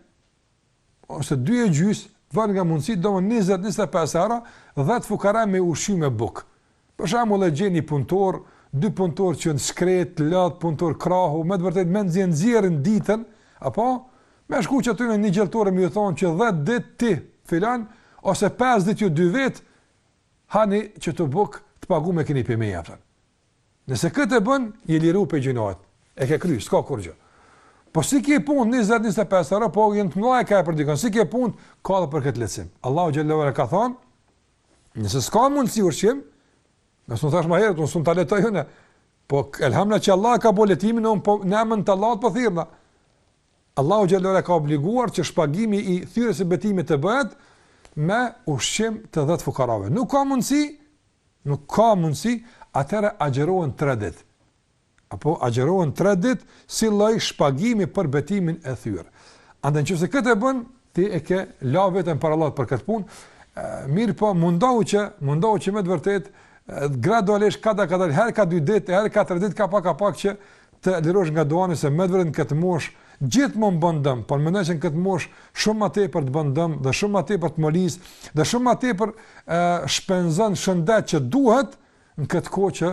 ose dy e gjysë, varet nga mundësitë, domethënë njëzet, njëzet e pesë euro, dhjetë fukara me ushqy me bukë. Për shembull e gjen një punëtor, dy punëtor që janë shkretë, lodhë, punëtor krahu, me të vërtetë mezi e nxjerrin ditën, apo, me shku qaty në një gjeltore me u thonë që dhjetë ditë ti, filan, ose pesë ditë ju dy vetë, hani qitu bukë të pagume e keni prej meje aftën. Nëse këtë e bënë, je liru pej gjynahit, e ke kry, s'ka kurgjë. Po s'i ke punë 20-25 euro, po jenë të mëla e ka e për dikon, s'i ke punë, ka dhe për këtë lehtësim. Allahu Xhele ve Ala ka thonë, Nëse s'ka mundësi ushqim, siç thashë ma herët, unë s'muj të lehtoj unë, po elhamdulilah që Allah ka bo lehtimin, unë po në emën të Allahut të po thirna. Allahu Xhele ve Ala ka obliguar që shpagimi i thyerjes së betimit të bëhet me ushqim të dhjetë fukarave. Nuk ka mundësi, nuk ka mundësi, atëherë agjerohen tre ditë. apo agjërohen tre ditë si lloj shpagimi për betimin e thyer. Andaj nëse këtë e bën, ti e ke la veten para Allahut për këtë punë. Mirëpo, mundohu që, mundohu që me të vërtet, gradualisht kadal kadal herë ka dy ditë, herë ka tre ditë ka pak ka pak që të lirosh nga duhani se me të vërtet në këtë moshë gjithmonë bën dëm, por mendoj se në këtë moshë shumë më tepër të bën dëm dhe shumë më tepër të molis dhe shumë më tepër ë shpenzon shëndetin që duhet në këtë kohë që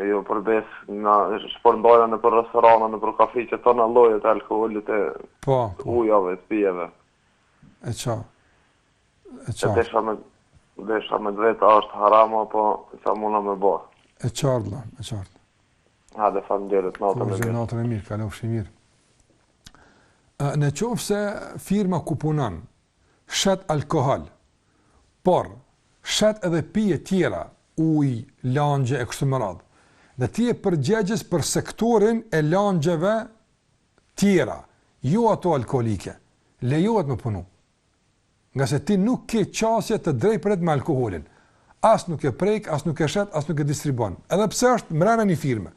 e jo por veç na shpërndajna nëpër restorana nëpër kafiqe tana llojet e alkoolit e Po, po. ujave të pijeve E qa e qartë desha me desha me të vet a është haram apo ça muj me ba e qartë vëlla e qartë hajde faleminderit natën e Kurrgjë, mirë natën e mirë, kalofshi mirë. Ë, Në qoftë se firma ku punon shet alkool, por shet edhe pije tjera, ujë, langje e kështu me radhë. Dhe ti je përgjegjës për sektorin e langjeve tjera, jo ato alkoolike. Lejohet me punu. Ngase ti nuk ke qasje të drejtpërdrejtë me alkoolin. As nuk e prek, as nuk e shet, as nuk e distribuon. Edhe pse është mrena një firme.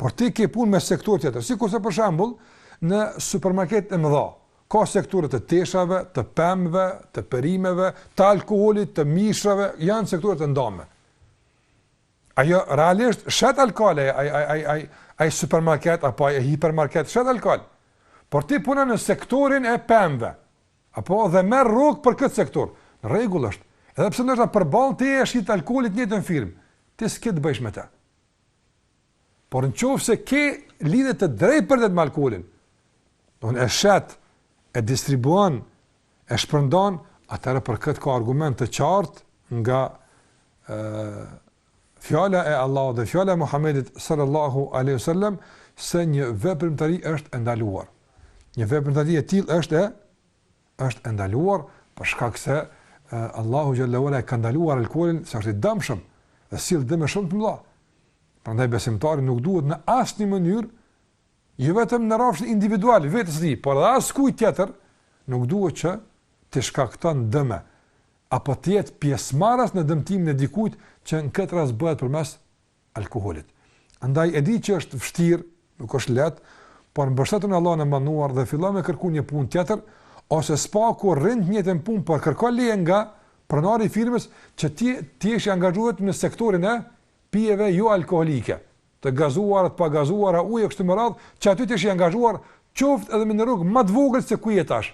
Por ti ke punë me sektor tjetër, sikurse për shembull, në supermarkete të mëdha, ka sektore të teshave, të pemëve, të perimeve, të alkoholit, të mishrave, janë sektorët të ndame. Ajo, realisht, shet alkohol, ai, ai, ai, ai, ai, supermarket, apo ai, hipermarket, shet alkohol. Por ti punon në sektorin e pemëve, apo dhe merr rrogë për këtë sektor. Në rregull është. Edhe pse ndoshta përballë teje shitet alkooli në një firmë, ti s'ke të bësh me të. Por në qoftë se ke lidhje të drejtpërdrejtë me alkoolin, në e shet, e distribuon, e shpërndan, atëherë për këtë ka argument të qartë nga e, fjala e Allahut dhe fjala e Muhamedit sallallahu alejhi ve sellem, se një veprimtari është e ndaluar. Një veprimtari e tillë është e është e ndaluar për shkak se Allahu xhelle ve ala e ka ndaluar alkoolin se është i dëmshëm dhe sjell dëme shumë të mëdha. Prandaj besimtari nuk duhet në asnjë mënyrë jo vetëm në rrafshin individual vetes së tij, por edhe askujt tjetër nuk duhet që t'i shkakton dëme apo të jetë pjesëmarrës në dëmtimin e dikujt që në këtë rast bëhet përmes alkoolit. Andaj e di që është vështirë, nuk është lehtë, por mbështetu në Allahun e Madhëruar dhe fillo me kërku një punë tjetër ose së paku rri në të njëjtën punë, por kërko leje nga pronari i firmës që ti të jesh i angazhuar në sektorin e pijeve jo alkoolike, të gazuara, të pagazuara, ujë kështu me radhë, që aty të jesh i angazhuar, qoftë edhe me një rrogë më të vogël se ku je tash.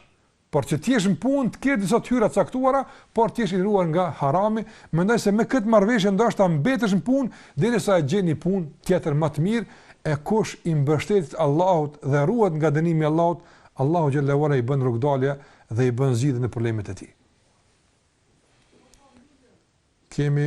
Por që të jesh në punë, të kesh disa të hyra të caktuara, por të jesh i ruar nga harami, mendoj se me këtë marrëveshje ndoshta mbetesh në punë derisa e gjen një punë tjetër më të mirë, e kush i mbështetet Allahut dhe ruhet nga dënimi i Allahut, Allahu xhelle ve ala i bën rrugëdalje dhe i bën zgjidhje në problemet e tij. Kemi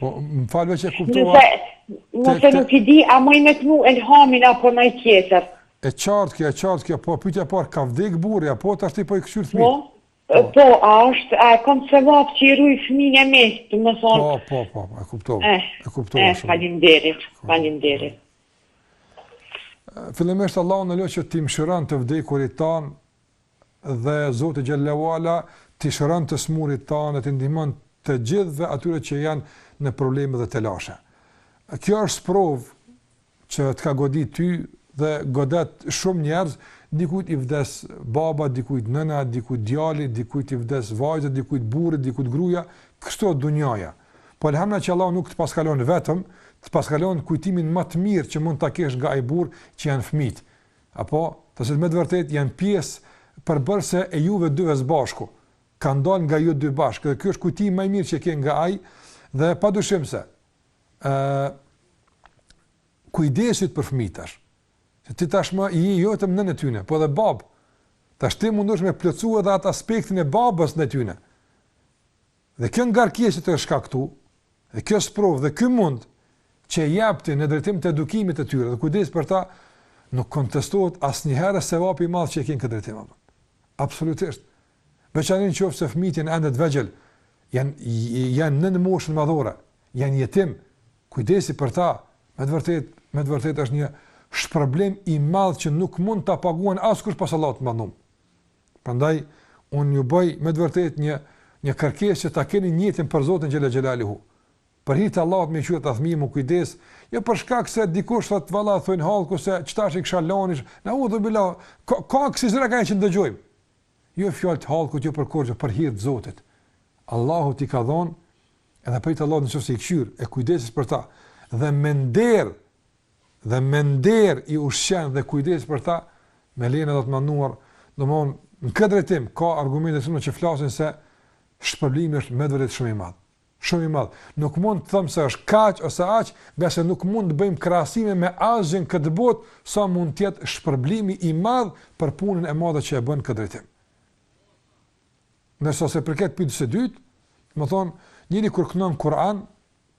Po, më fal veç e kuptova... Nëse, nëse nuk i di, a muj me ia këndu elhamin apo naj tjetër? E qartë kjo, e qartë kjo, po pytja e parë, ka vdek burri, po tash ti po i kqyr fmijët? Po, po, po, a është, a e kom sevap që i ruj fmijën e mi, domethanë... Po, po, po, po, e kuptova, eh, e kuptova eh, shumë. Faleminderit, faleminderit. Fillimisht Allahun e lus që t'i mshiron të vdekurit tanë, dhe Zoti xhelle ve ala t'i shëron të smurit tanë dhe t'i ndihmon të gjithëve atyre që janë në probleme dhe telashe. Kjo është sprovë që të ka godit ty dhe godet shumë njerëz, dikujt i vdes baba, dikujt nëna, dikujt djali, dikujt i vdes vajza, dikujt burri, dikujt gruaja, kështu është dunjaja. Po elhamdulilah që Allahu nuk të paska lan vetëm, të paska lan kujtimin më të mirë që mund ta kesh nga ai burrë që janë fëmijët. Apo, të cilët me të vërtetë janë pjesë përbërëse e juve dyve së bashku, kanë dalë nga ju dy bashkë, dhe ky është kujtimi ma i mirë që ke nga ai, dhe padyshim se, ë kujdesi për fëmijët tash, se ti tashmë i je jo vetëm nënë e tyne, po edhe babë, tash ti mundosh me plotësu edhe atë aspektin e babës ndaj tyne, Dhe kjo ngarkesë që të është shkaktu, dhe kjo sprovë, dhe ky mund, që jep ti në drejtim të edukimit të tyre, dhe kujdes për ta, nuk kontestohet asnjëherë sevapi i madh që e ki në këtë drejtim. Apo. Absolutisht. Veçan në qoftë se fëmijët jenë ende të vegjël, janë, s'janë në moshën madhore, janë jetim, kujdesi për ta, me të vërtet, me të vërtet është një shpërblim i madhë që nuk mund ta paguan askush pos Allahut të madhnuar. Prandaj unë ju bëj me të vërtetë një një kërkesë që ta keni nijetin për Zotin xhele xhelaluhu. Për hir të Allahut me i kqyr ata fëmijë me kujdes, jo për shkak se dikush thotë vallahi thonë hallku se çtash i kisha lan ish, na u dhu bila, ka ka kësi zëra ka që ndëgjojmë. Jo fjalë të hallkut jo për kurgjë, për hir të Zotit. Allahu t'i ka dhon edhe për hir t'Allahut nëse i kqyr e kujdesesh për ta dhe me nder dhe me nder i ushqen dhe kujdesesh për ta, me lejen e Allahut të Madhnuar, domthon në këtë drejtim ka argumente të shumta që flasin se shpërblimi është me vërtet shumë i madh. Shumë i madh. Nuk mund të them se është kaq ose aq, as nuk mund të bëjmë krahasime me asgjë në këtë botë sa mund të jetë shpërblimi i madh për punën e madhe që e bën në këtë drejtim. Ndërsa sa i përket pyetjes së dytë, domethon, njëri kur kënon Kur'an,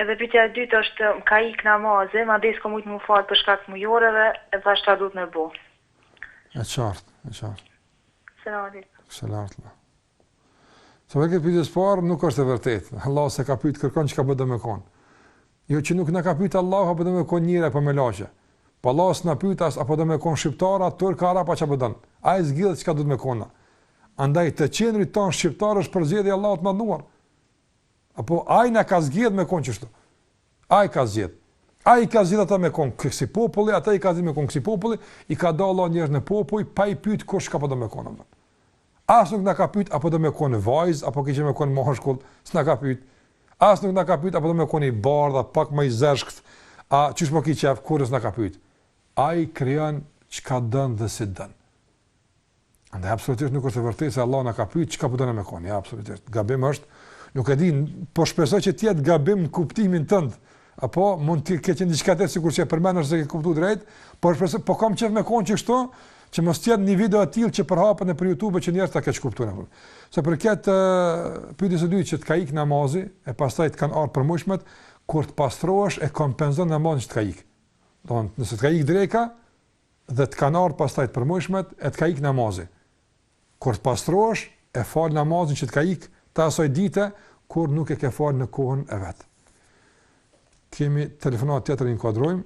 Edhe pyetja e dytë është më ka ik namazi, madje s'kam mujt mu fal për shkak të mujoreve, e thash çfarë duhet me bo. E qartë, e qartë. Selam aleikum. Selam aleikum. Sa i përket pyetjes së parë nuk është e vërtetë. Allahu s'e ka pyet kërkënd çka po do me kon. Jo që nuk na ka pyet Allahu apo do me kon njeri apo melaqe. Po Allahu s'na pyet as apo do me kon shqiptar apo turk apo arab apo don. Ai zgjidh çka do t'kona. Andaj të qenërit tan shqiptar është përzgjedhje e Allahut të madhnuar. Apo ai na ka zgjedh me kon qështu. Ai ka zgjedh. Ai ka zgjedh ata me kon kësi populli, ata i ka zgjedh me kon kësi populli, i ka da Allahu njerëzit në popuj pa i pyet kush çka po do me kon apo. As nuk na ka pyet apo do me kon vajz apo ke qef me kon mashkull, s'na ka pyet. As nuk na ka pyet apo do me kon i bardh apo pak më i zeshkt, a qysh po ki qef kurgjë s'na ka pyet. Ai krijon çka don dhe si don. Andaj absolutisht nuk është e vërtetë se Allah na ka pyet çka po dona me kon. Jo absolutisht. Gabim është. Nuk e di, po shpresoj që të jetë gabim në kuptimin tënd. Apo mund të ketë qenë diçka tjetër sikur që e përmende s'e ke kuptuar drejt, por shpresoj po kam qef me kon qështu, që mos të jetë një video e tillë që përhapet nëpër YouTube që njerëz ta keqkuptojnë apo. Sa për këtë pyetjes së dytë që të ka ik namazi e pastaj të kanë ardhur të përmuajshmet, kur të pastrohesh e kompenzon namazin që të ka ik. Domethon, nëse të ka ik dreka, dhe të kanë ardh pastaj të përmojshmet, e të ka ikë namazi. Kur të pastrohesh, e fal namazin që të ka ikë të asoj dite, kur nuk e ke falë në kohën e vet. Kemi telefonatë tjetër, e inkuadrojmë.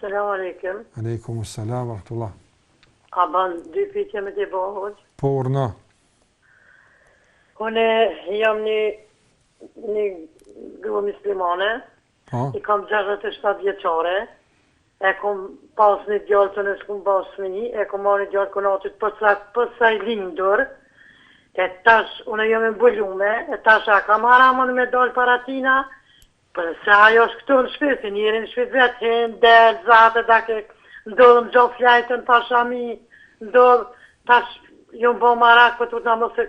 Selam aleikum. Aleikum, selam, rahmetullah. A ban dy pitje me të bo, hoxhë? Po, urdhno. Une jam një, një grua muslimane, I kam gjashtëdhjetë e shtatë vjeçe, e kom pas ni djalë që une skom pas fmi, e kom marr ni djalë kunatit posa i lindur, e tash une jom e mbulume, e tash a kam haram me dal para tina, përse ajo është ktu në shpi, që njeri në shpi t'vet hin, del, zate daki, ndodh më gjo flejtun pa shami, ndodh, tash jom bo marak po tutna mos e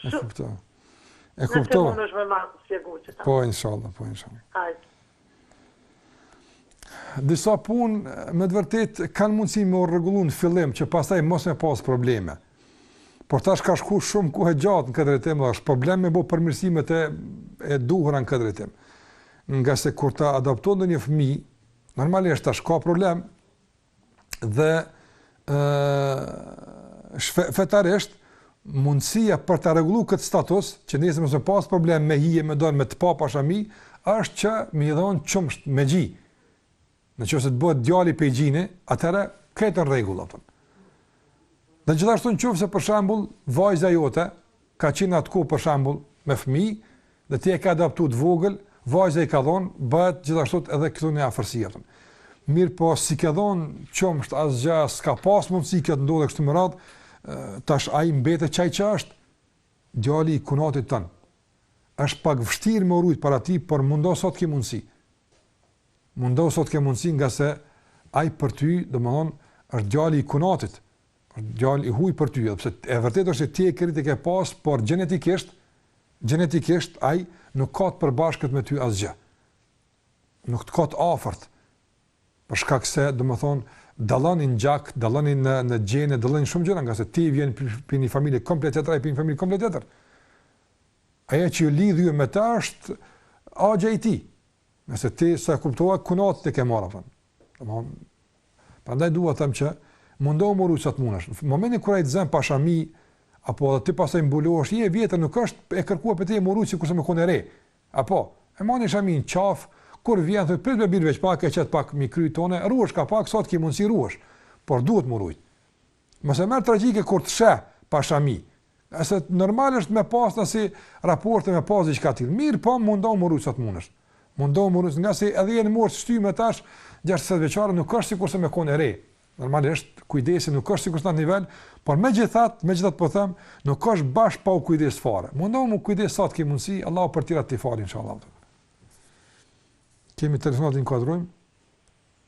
E kuptova. E kuptova. Nuk është më marr të shpjegoj çfarë. Po inshallah, po inshallah. Hajt. Disa punë me të vërtet kanë mundësi me u rregullu në fillim që pastaj mos me pas probleme. Por tash ka shku shumë kohë gjatë në këtë drejtim, dhe është problem me bo përmirësimet e e duhura në këtë drejtim. Nga se kur ta adopton ndonjë fëmijë, normalisht tash ka problem, dhe ë uh, fetarisht mundësia për ta rregullu këtë status, që nesër mos me pas problem me hi, me dal, me të pa pa shami, është që me i dhon qumsht me gji. Në qoftë se të bëhet djali pej gjini, atëherë ka këtë rregull apo. Dhe gjithashtu në qoftë se për shembull vajza jote ka qenë atë kohë për shembull me fëmijë dhe ti e ke adoptuar të vogël, vajza i ka dhënë, bëhet gjithashtu edhe këtu në afërsi apo. Mirpo s'i ke dhënë qumësht asgjë, s'ka pas mundësi kjo të ndodhë kështu me radh, tash ai mbetet qaj që është djali i kunatit tënd. Është pak vështirë m'u rujt para tij, por mundohu sa t'ke mundësi. Mundohu sa t'ke mundësi ngase ai për ty, domthon, është djali i kunatit, djalë i huaj për ty, edhe pse e vërtetë është se ti e ke rrit e ke pas, por gjenetikisht, gjenetikisht ai nuk ka të përbashkët me ty asgjë. Nuk të ka të afërt. Për shkak se, domethënë, dalloni në gjak, dalloni në në gjene, dalloni shumë gjëra, ngase ti vjen prej një familje komplet tjetër, ai prej një familje komplet tjetër. Aja që ju lidhë ju me ta është axha i tij. Nëse ti, sa e kuptova, kunatit ia ke marrë apo. Domthon prandaj dua të them që mundohu m'u rujt sa të mundesh. Në momentin kur ai të zën pa shami apo edhe ti pastaj mbulohesh, je e vjetër nuk është e kërkuar për ty m'u rujt sikurse me konë e re. Apo e mani shamin n'qaf, kur vjen thu prit more bir veç pak e qet pak mi kry tond, ruhesh ka pak sa t'ke mundsi ruhesh. Por duhet m'u rujt. Mos e merr tragjike kur të sheh pa shami. Se normal është me pas nësi raporte me pas diçka të tillë. Mirëpo mundohu me u rujt sa të mundesh. Mundohu me u rujt ngase edhe je në moshë të shtyme tash, gjashtëdhjetë vjeçare nuk është sikurse me kon e re. Normalisht, kujdesi nuk është sikurse në atë nivel, por megjithatë, megjithatë po them, nuk është bash pa u kujdes fare. Mundohu me u kujdes sa të ke mundësi, Allahu për tjerat të fal, inshallah. Kemi telefonatë, inkuadrojmë.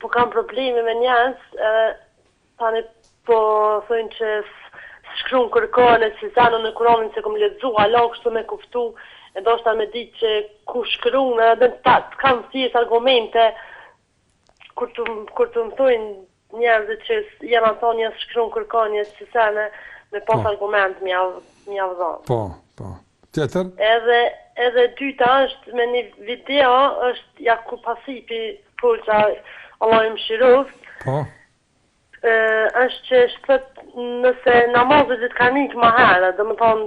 Po kam probleme me njerëz, edhe tani po thonë që s'shkruan kërkun e si zanë në Kur'anin s'e kam lexu, hala kështu me kuptu, e doshta me ditë që ku shkruan edhe t'i kam thjesht argumente kur të kur të më thonë Njerëzit që janë ato njo s'shkruan kërkun nji qësi sene me pas argument me jav me jav dhënë. Po, po. Tjetër? Edhe edhe e dyta është me një video është Jakup Hasipi për çka Allahu e mëshiroftë. Po. Ë është që është thot nëse namazet të kanë ik më herët, domethënë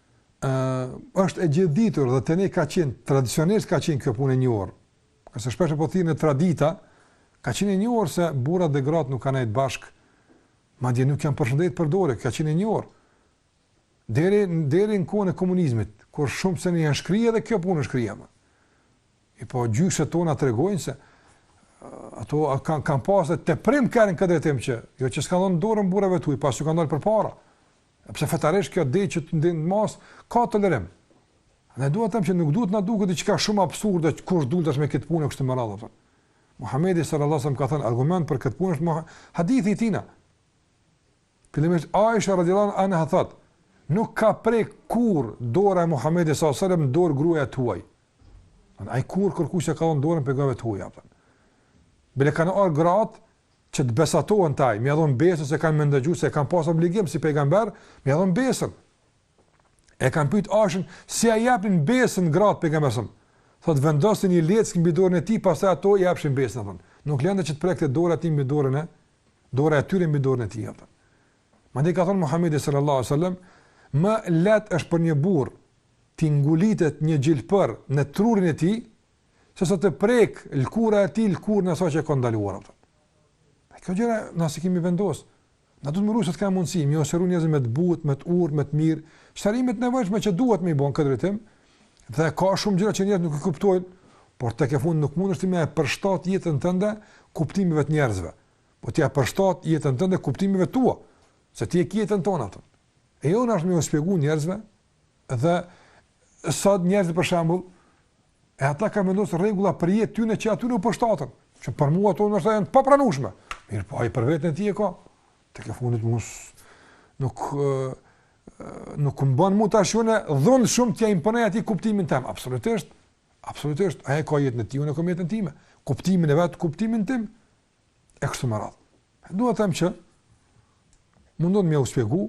ë është e gjithëditur dhe te ne ka qenë tradicionisht ka qenë kjo punë e njohur. Ngase shpesh po thirren në tradita, ka qenë e njohur se burrat dhe gratë nuk kanë nejt bashk, madje nuk janë përshëndet për dorë, ka qenë e njohur. Deri deri në kohën e komunizmit, kur shumë sene janë shkrirë edhe kjo punë u shkri më. E po gjyshet tona tregojnë se ato kanë kanë pasur të preme krejt në këtë drejtim që jo që s'u kanë dhënë dorën burrave të huaj, po as që kanë dalë përpara. Pse fetarisht kjo deri në njëfarë mase ka tolerim. E dua të them që nuk duhet të na duket diçka shumë absurde që kush dul tash me këtë punë kështu më radhë atë. Muhamedi sallallahu alajhi wasallam ka thënë argument për këtë punë është hadithi i tina. Fillimisht Aisha radhiyallahu anha thot, nuk ka prek kurrë dora e Muhamedit sallallahu alajhi wasallam dorë gruaja të huaj. Ai kurrë kërkujt s'ia ka dhënë dorën prej grave të huaja. Bile kanë ardh gratë që të besatohen te ai, me ia dhënë besën se kanë me e ndëgju se e kanë pas obligim si pejgamber, me ia dhënë besën. E kanë pyet Aishen, si ia japin besën gratë pejgamberit? Thotë vendosin një leckë mbi dorën e tij, pastaj ato i japshin besën, thonë. Nuk lente që të prekte dora e tij mbi dorën e dora e tyre mbi dorën e tij, thonë. Mandej ka thënë Muhamedi sallallahu alaihi wasallam, më lehtë është për një burrë t'i ngulitet një gjilpër në trurin e tij, se sa të prek lëkura e tij lëkurën e asaj që e ka të ndaluar atë. Dhe këto gjëra na s'i kemi vendos. Na duhet me u ru sa të kemi mundësi, me ua sqaru njerëzve me të butë, me të urtë, me të mirë, sqarimet e nevojshme që duhet me i bo në këtë drejtim, dhe ka shumë gjëra që njerëzit nuk i kuptojnë, por të ke fund nuk mundesh ti me e përshtat jetën tënde kuptimeve të njerëzve, po ti e përshtat jetën tënde kuptimeve tua, se ti e ke jetën tande atë. E jona është me ju spjegu njerëzve, Dhe sot njerëzit për shembull, e ata kanë vendosur rregulla për jetë t'tyne që aty nuk përshtaten, që për mua ato ndoshta janë të papranueshme. Mirëpo ai për veten e tij e ka. Tekefundit mos nuk nuk më bën mua tash unë xhanshëm t'ia imponoj atë kuptimin tim. Absolutisht. Absolutisht, ai ka jetën e tij, unë kam jetën time. Kuptimin e vet, kuptimin tim e kështu me radhë. Dua të them që mundon më u shpjegu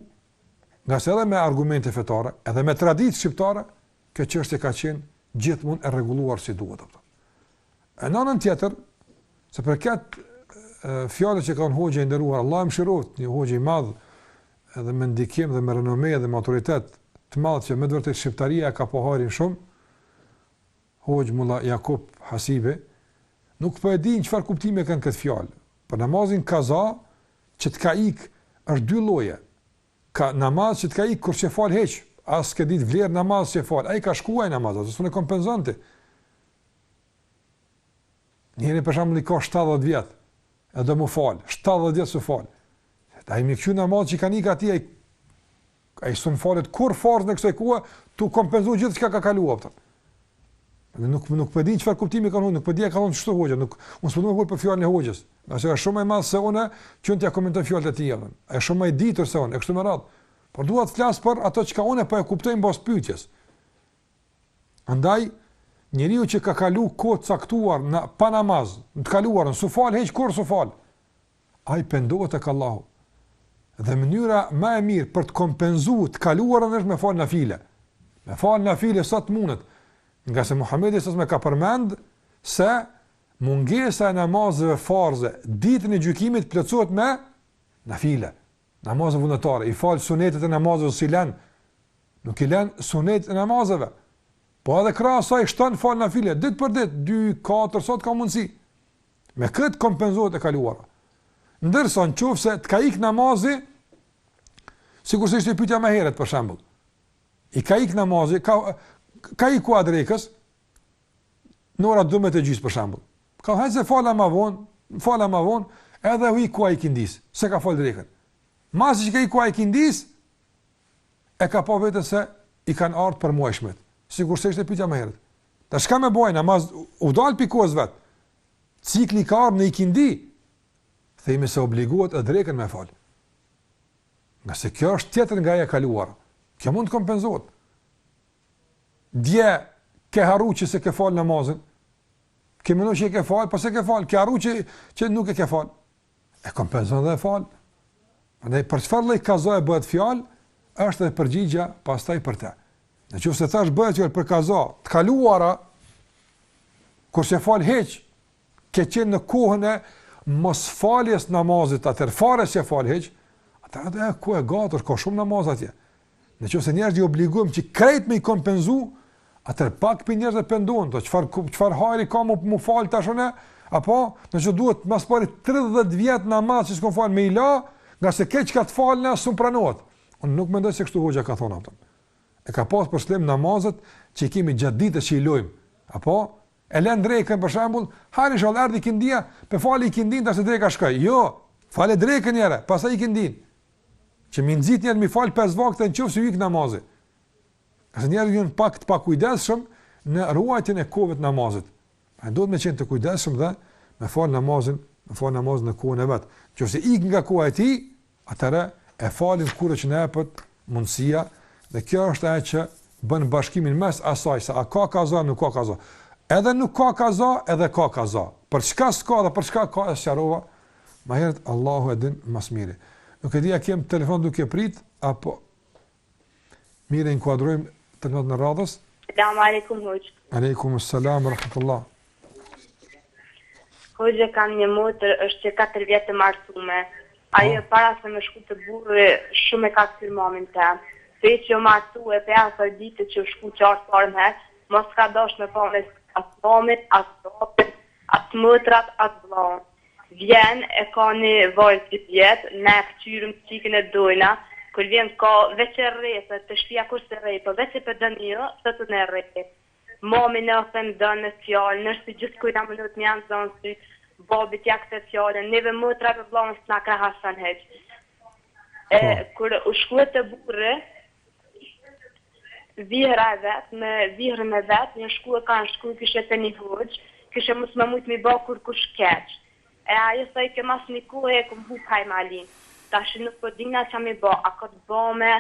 Ngase edhe me argumente fetare, edhe me traditë shqiptare, kjo çështje ka qenë gjithmonë e rregulluar si duhet apo. E në anën tjetër, se për këtë fjalë që ka thënë hoxha i nderuar, Allahu e mëshiroftë, një hoxhë i madh edhe me ndikim dhe me renome dhe me autoritet të madh që me të vërtetë shqiptaria i ka borxhin shumë. Hoxhë Mulla Jakup Hasipi nuk po e di çfarë kuptimi kanë këto fjalë. Për namazin kaza që të ka ik është dy lloje ka namaz që të ka ik kur s'e ke fal hiç as ke dit vlerë namazi s'e ke fal ai ka shku ai namaz atë s'un e kompenzon ti njëri për shembull i ka 70 vjet e do me u fal 70 vjet s'u fal ai me i kthy namaz që kanë ik aty ai Ai s'un falet kur farzën e kësaj kohe, tu kompenzu gjithë çka ka kaluar atë. Dhe nuk nuk po di çfarë kuptimi kanë, nuk po di a ka thonë çto hoxha, nuk unë s'po dua për fjalën e hoxhës. Nga se është shumë më madh se unë, që unë t'ja komentoj fjalët e tij apo. Është shumë më i ditur se unë, kështu më radh. Por dua të flas për ato çka unë po e kuptoj mbas pyetjes. Andaj njeriu që ka kalu kohë caktuar në pa namaz, në të kaluarën, s'u fal hiç kur s'u fal. ai pendohet tek Allahu. Dhe mënyra më e mirë për të kompenzuar të kaluarën është me fal nafile. Me fal nafile sa të mundet. Ngase Muhamedi s.a.s. e ka përmend se mungesa e namazeve farze ditën e gjykimit plotësohet me nafile. Namaze vullnetare, i fal sunetet e namazeve s'i lën. Nuk i lën sunetet e namazeve. Po edhe krahas saj shton fal nafile ditë për ditë, 2, 4 sa t'ka mundsi. Me këtë kompenzohet e kaluara. Ndërsa në qoftë se të ka ik namazi, sikurse ishte pytja ma herët, për shembull, i ka ik namazi, ka, ka ik koha drekës, në ora 12 e gjysë, për shembull. Ka hajt se falna ma vonë, falna ma vonë, edhe ka hi koha ikindisë, s'e ka falë drekën. Masi që ka hi koha ikindisë, e ka pa veten se i kanë ardhë përmuajshmet, sikurse ishte pytja ma herët. Tash çka me bo, namazi u dalë prej kohës vet, cikli ka ardhë në ikindi, themi se obligohet ajo drekën me falë. Ngase kjo është tjetër nga e kaluara, kjo mund të kompenzohet. Dje, ke harru që s'e ke falë namazin, ke menu që e ke falë, po s'e ke falë, ke harru që, që nuk e ke falë. E kompenzon dhe e fal. Për çfarë lloj kazaje bëhet fjalë, është edhe përgjigja pastaj për të. Në qoftë se thash bëhet fjalë për kaza të kaluara, kur s'e fal hiç, ke qenë në kohën e mosfaljes namazit atëherë, fare s'e fal hiç, atëherë edhe eku e gatur, ka shumë namaz atje. Në qoftë se njerëzit i obligojmë që krejt me i kompenzu, atëherë pak prej njerëzve pendohen, thotë çfarë, çfarë hajri kam me u fal tash unë, apo më duhet më së pari 30 vjet namaz që s'kam fal me i la, ngase krejt çka të fal nuk më pranohet. Unë nuk mendoj se kështu hoxha ka thonë atë. E ka pas për qëllim namazet që i kemi gjatë ditës që i lëmë. Apo e lën drekën për shembull, hajr inshallah erdhi ikindia, p'e fali ikindinë tash dreka shkoi. Jo, fale drekën njëherë, pastaj ikindinë. Që me i nxit njerëzit me i falë pesë vakte në qoftë se iu ik namazi. Nëse njerëzit janë pak të pakujdeshëm në ruajtjen e kohëve të namazit. Pra duhet me qenë të kujdeshëm dhe me falë namazin, me falë namazin në kohën e vet. Qoftë se ik nga koha e tij, atëherë e falim kurdo që na jepet mundësia, dhe kjo është ajo që bën bashkimin mes asaj se a ka kaza apo nuk ka kaza. Edhe nuk ka kaza, edhe ka kaza. Për çka s'ka dhe për çka ka e sqarova Ma herët, Allahu e din ma së miri. Nuk e di a kem telefon duke prit apo... Mirë, inkuadrojmë telefonatën e radhës. Selam aleikum hoxhë. Aleikum selam rahmetullah. Hoxhë, e kam një motër është që 4 vjet e martume. Po. Ajo para se me shku te burri shumë e ka kqyr mamin tem. Prej që u martu e prej asaj dite që u shku qartë parë me, mos ka dash me pa me sy as mamin, as babin, as motrat, as vllaun. Vjen e ka ni vajzë dy vjet na e kqyrim çikën e dojna kur vjen ka veç e rreh thot te shpija kurrë s'e rreh po veç se p'e doni ju thot un e rreh mami me i than don me fjalë në sy gjithkujt na mundohet me ja nxjerr syt babit ja kthen fjalën neve motrave vllave sna krahason hiç e kur u shkue te burri Vihra e vet, me vihrën e vet, një shku e kanë shku kishe te ni hoxhë, kishe mos me mujt me i ba kurrkush keq. E ajo tha ike mas ni kohe e kom hup hajmalinë. Tashi nuk po dijna ça me i ba, a ka të bame,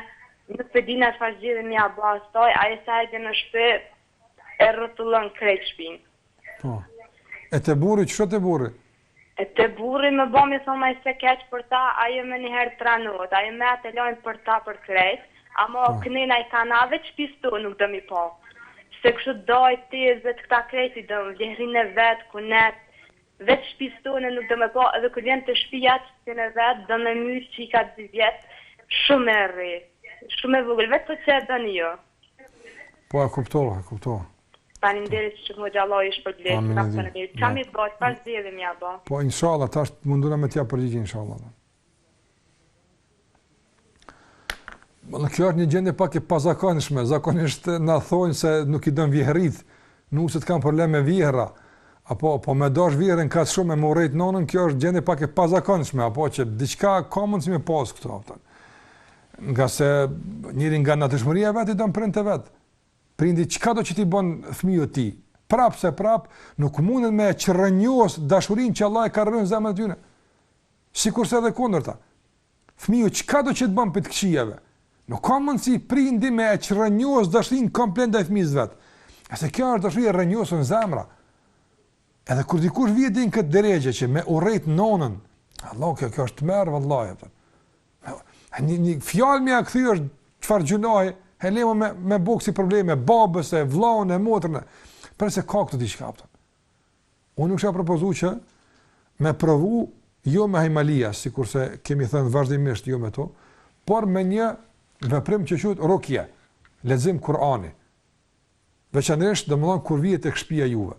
nuk po dijna çfarë zgjidhje me ja ba asaj, ajo sa erdhi në shpi, E rrotullon krejt shpinë. Po. E te burri, qysh â te burri? E te burri me ba me thonë najsen keq për ta, ajo menjëherë tranohet, ajo mjaft e lojnë për ta për krejt, ama qikjo inati ka na veç shtëpisë tonë nuk do me pa. Se kështu dajt, tezet, këta krejt i don vjehrrin e vet, kunetët, veç shtëpisë tone nuk do me pa edhe kur vjen te shtëpia çikën e vet do me myt që i ka dy vjet, shumë e rreh, shumë e vogël, veç se po e doni ju. Po e kuptova, e kuptova. Faleminderit shumë hoxhë Allahu të shpërbleftë. Amin. Kam thënë mirë. Çka me bë? Çfarë zgjidhje me ia bë? Po inshallah tash mundohna me t'u përgjigj inshallah. Po kjo është një gjendje pak e pazakonshme. Zakonisht na thonë se nuk i don vjehrrit, nuset kanë problem me vjehra. Apo po me dosh vjehrën kaq shumë me urrejt nonën, kjo është gjendje pak e pazakonshme, apo diçka ka mundësi me pas këtu hapt. Ngase njeri nga natyrshmëria vetë i don prindët e vet. Prindi, çka do që t'i bën fëmijës tij, prapëseprapë, nuk mundet me e çrrënjos dashurinë që Allah e ka lënë n'zemrën e tyne. Sikurse edhe e kundërta. Fëmiu, çka do që të bën prej të këqijave, nuk ka mundësi prindi me e çrrënjos dashurinë komplet ndaj fëmijës vet. Se kjo është dashuri e rrënjosur n'zemra. Edhe kur dikush vjen n'këtë derexhe që me urrejt nonën, Allah, kjo, kjo është merë, vëllaj, Një, një fjalë me ia kthy është çfarë gjynahi, e le mo me me bo ksi probleme babës e vllaut e motrës. Për se ka këtu diçka apo? Unë ju kisha propozu që me provu jo me hajmalia, sikurse kemi thënë vazhdimisht jo me to, por me një veprim që quhet rukje, lexim Kur'ani. Veçanërisht domthon kur vjen tek shtëpia juve.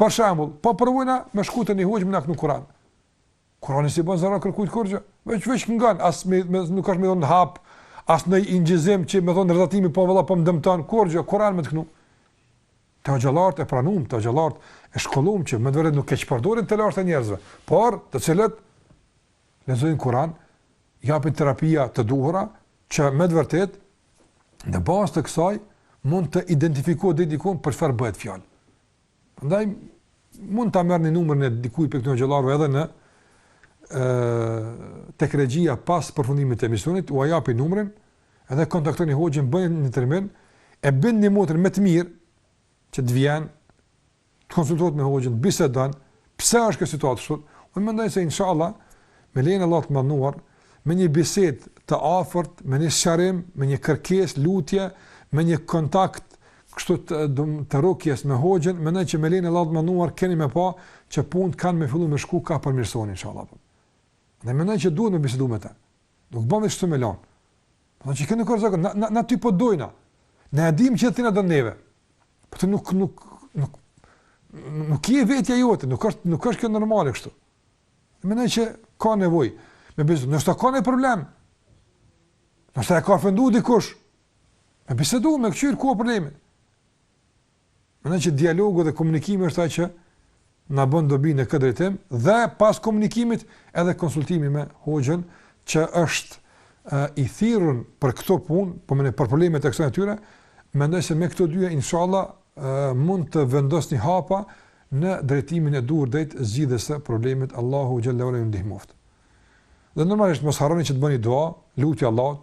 Për shembull, po provojna me shku te një hoxhë me na knu Kur'an. Kur'ani s'i bën zarar kërkujt kurrgjë, veç veç e ngon, as me, me nuk është me thon hap, as në incizim që me thon rrezatimi po valla po më dëmton kurrgjë, Kur'an me të knu. Te hoxhallarët e pranum, te hoxhallarët e shkollum që me vërtet nuk keqpërdorin hallet e njerëzve, por të cilët lexojnë Kur'an, japin terapia të duhura që me vërtet Në bazë të kësaj mund të identifikohet deri diku për çfarë bëhet fjalë. Prandaj mund ta merrni numrin e dikujt prej këtyne hoxhallarëve edhe në, ë, tek regjia pas përfundimit të emisionit, ua japin numrin dhe kontaktoni hoxhin, bëni një termin e bindni motrën me të mirë që të vjen të konsultohet me hoxhën, bisedon, pse është kjo situatë kështu? Unë mendoj se inshallah me lejen e Allahut të madhëruar, me një bisedë të afërt, me një sqarim, me një kërkesë, lutje, me një kontakt kështu të rukjes me hoxhën, mendoj që me lejen e Allahut të madhëruar keni me pa që punët kanë me fillu me shku ka përmirësimi inshallah. Dhe mendoj që duhet me bisedu me ta. Nuk bën veç ashtu me lanë. Po qe kon koha, ka zakon, na, na, na ty po dojna. Ne e dim që ti na do neve. Po ti nuk, nuk, nuk, nuk je vetja jote, nuk është, nuk është kjo normale kështu. E mendoj që ka nevojë me bisedu, ndoshta ka ndonjë problem. Ndoshta e ka ofendu dikush. Me bisedu, me këqyrë, ku o problemi. Mendoj që dialogu dhe komunikimi është ajo që na bën dobi në këtë drejtim dhe pas komunikimit edhe konsultimi me hoxhën që është e, i thirrur për këto punë, po mendoj për problemet e kësaj natyre, mendoj se me këto dy inshallah mund të vendosni hapa në drejtimin e duhur drejt zgjidhjes së problemit Allahu xhelle ue ala ju ndihmoft. Dhe normalisht mos harroni që të bëni dua, lutje Allahut,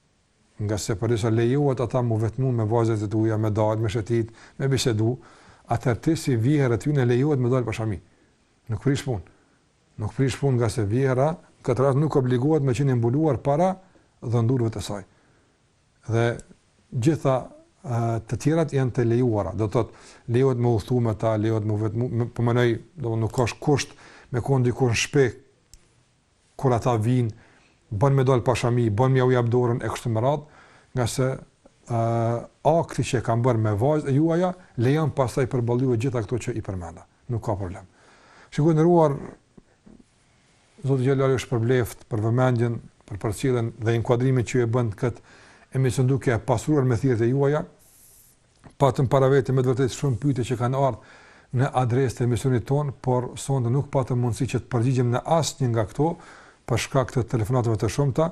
ngase përderisa lejohet ata m'u vetmu me vajzat e tuja, me dalë, me shetitë, me bisedu, atëherë ti si vjeherr e tyne lejohet me dalë pa shami. Nuk prish punë. Nuk prish punë ngase vjeherra në këtë rast nuk obligohet me qenë e mbuluar para dhëndurrve të saj. Dhe gjitha të tjerat janë të lejuara, do të thotë lejohet me udhëtu me ta, lejohet me u vetmu, po mendoj, domthonë nuk ka kusht me kon diku në shpi, kur ata vijnë, bën me dalë pa shami, bën me jau jap dorën e kështu me radhë, ngase ë akti që e kanë bërë me vajzat e juaja lejon pastaj për me lejue gjitha këto që i përmenda. Nuk ka problem. Shikues të nderuar Zoti xhelle ue ala ju shpërbleft për vëmendjen, për përcjelljen dhe inkuadrimin që e bëni n'kët emision duke e pasuruar me thirrjet e juaja. Patëm para vete me të vërtetë shumë pyetje që kanë ardhur në adresë të emisionit tonë, por sonte nuk patëm mundësi që të përgjigjemi në asnjë nga këto për shkak të telefonatave të shumta.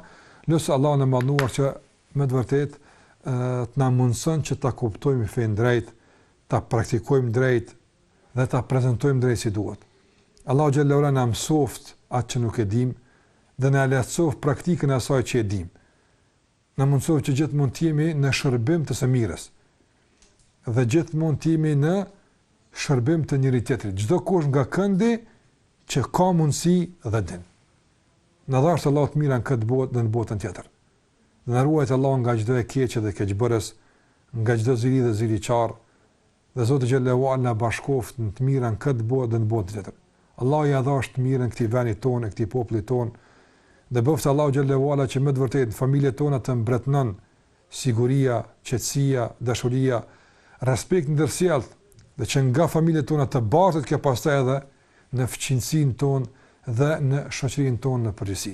Lus Allahun e Madhëruar që me të vërtetë të na mundëson që ta kuptojmë fenë drejt, ta praktikojmë drejt dhe ta prezantojmë drejt si duhet. Allahu xhelle ue ala na mësoft atë që nuk e dimë dhe na lehtësoft praktikën e asaj që e dimë. Na mundësoft që gjithkund të jemi në shërbim të së mirës dhe gjithkund të jemi në shërbim të njëri-tjetrit, çdokush nga këndi që ka mundësi dhe din. Na dhashtë Allahu të mira n'këtë botë dhe në botën tjetër. Na ruajtë Allahu nga çdo e keqe dhe keqbërës, nga çdo zili dhe ziliqar, Dhe Zoti xhelle ue ala na bashkoftë në të mira në këtë botë dhe në botën tjetër. Allahu ia dhashtë të mirën këtij venit tonë e këtij popullit tonë dhe bëftë Allahu xhelle ue ala që me të vërtetë në familjet tona të mbretëron siguria, qetësia, dashuria, respekti i ndërsjelltë dhe që nga familjet tona të bartet kjo pastaj edhe në fqinjësinë tonë dhe në shoqërinë tonë në përgjithësi.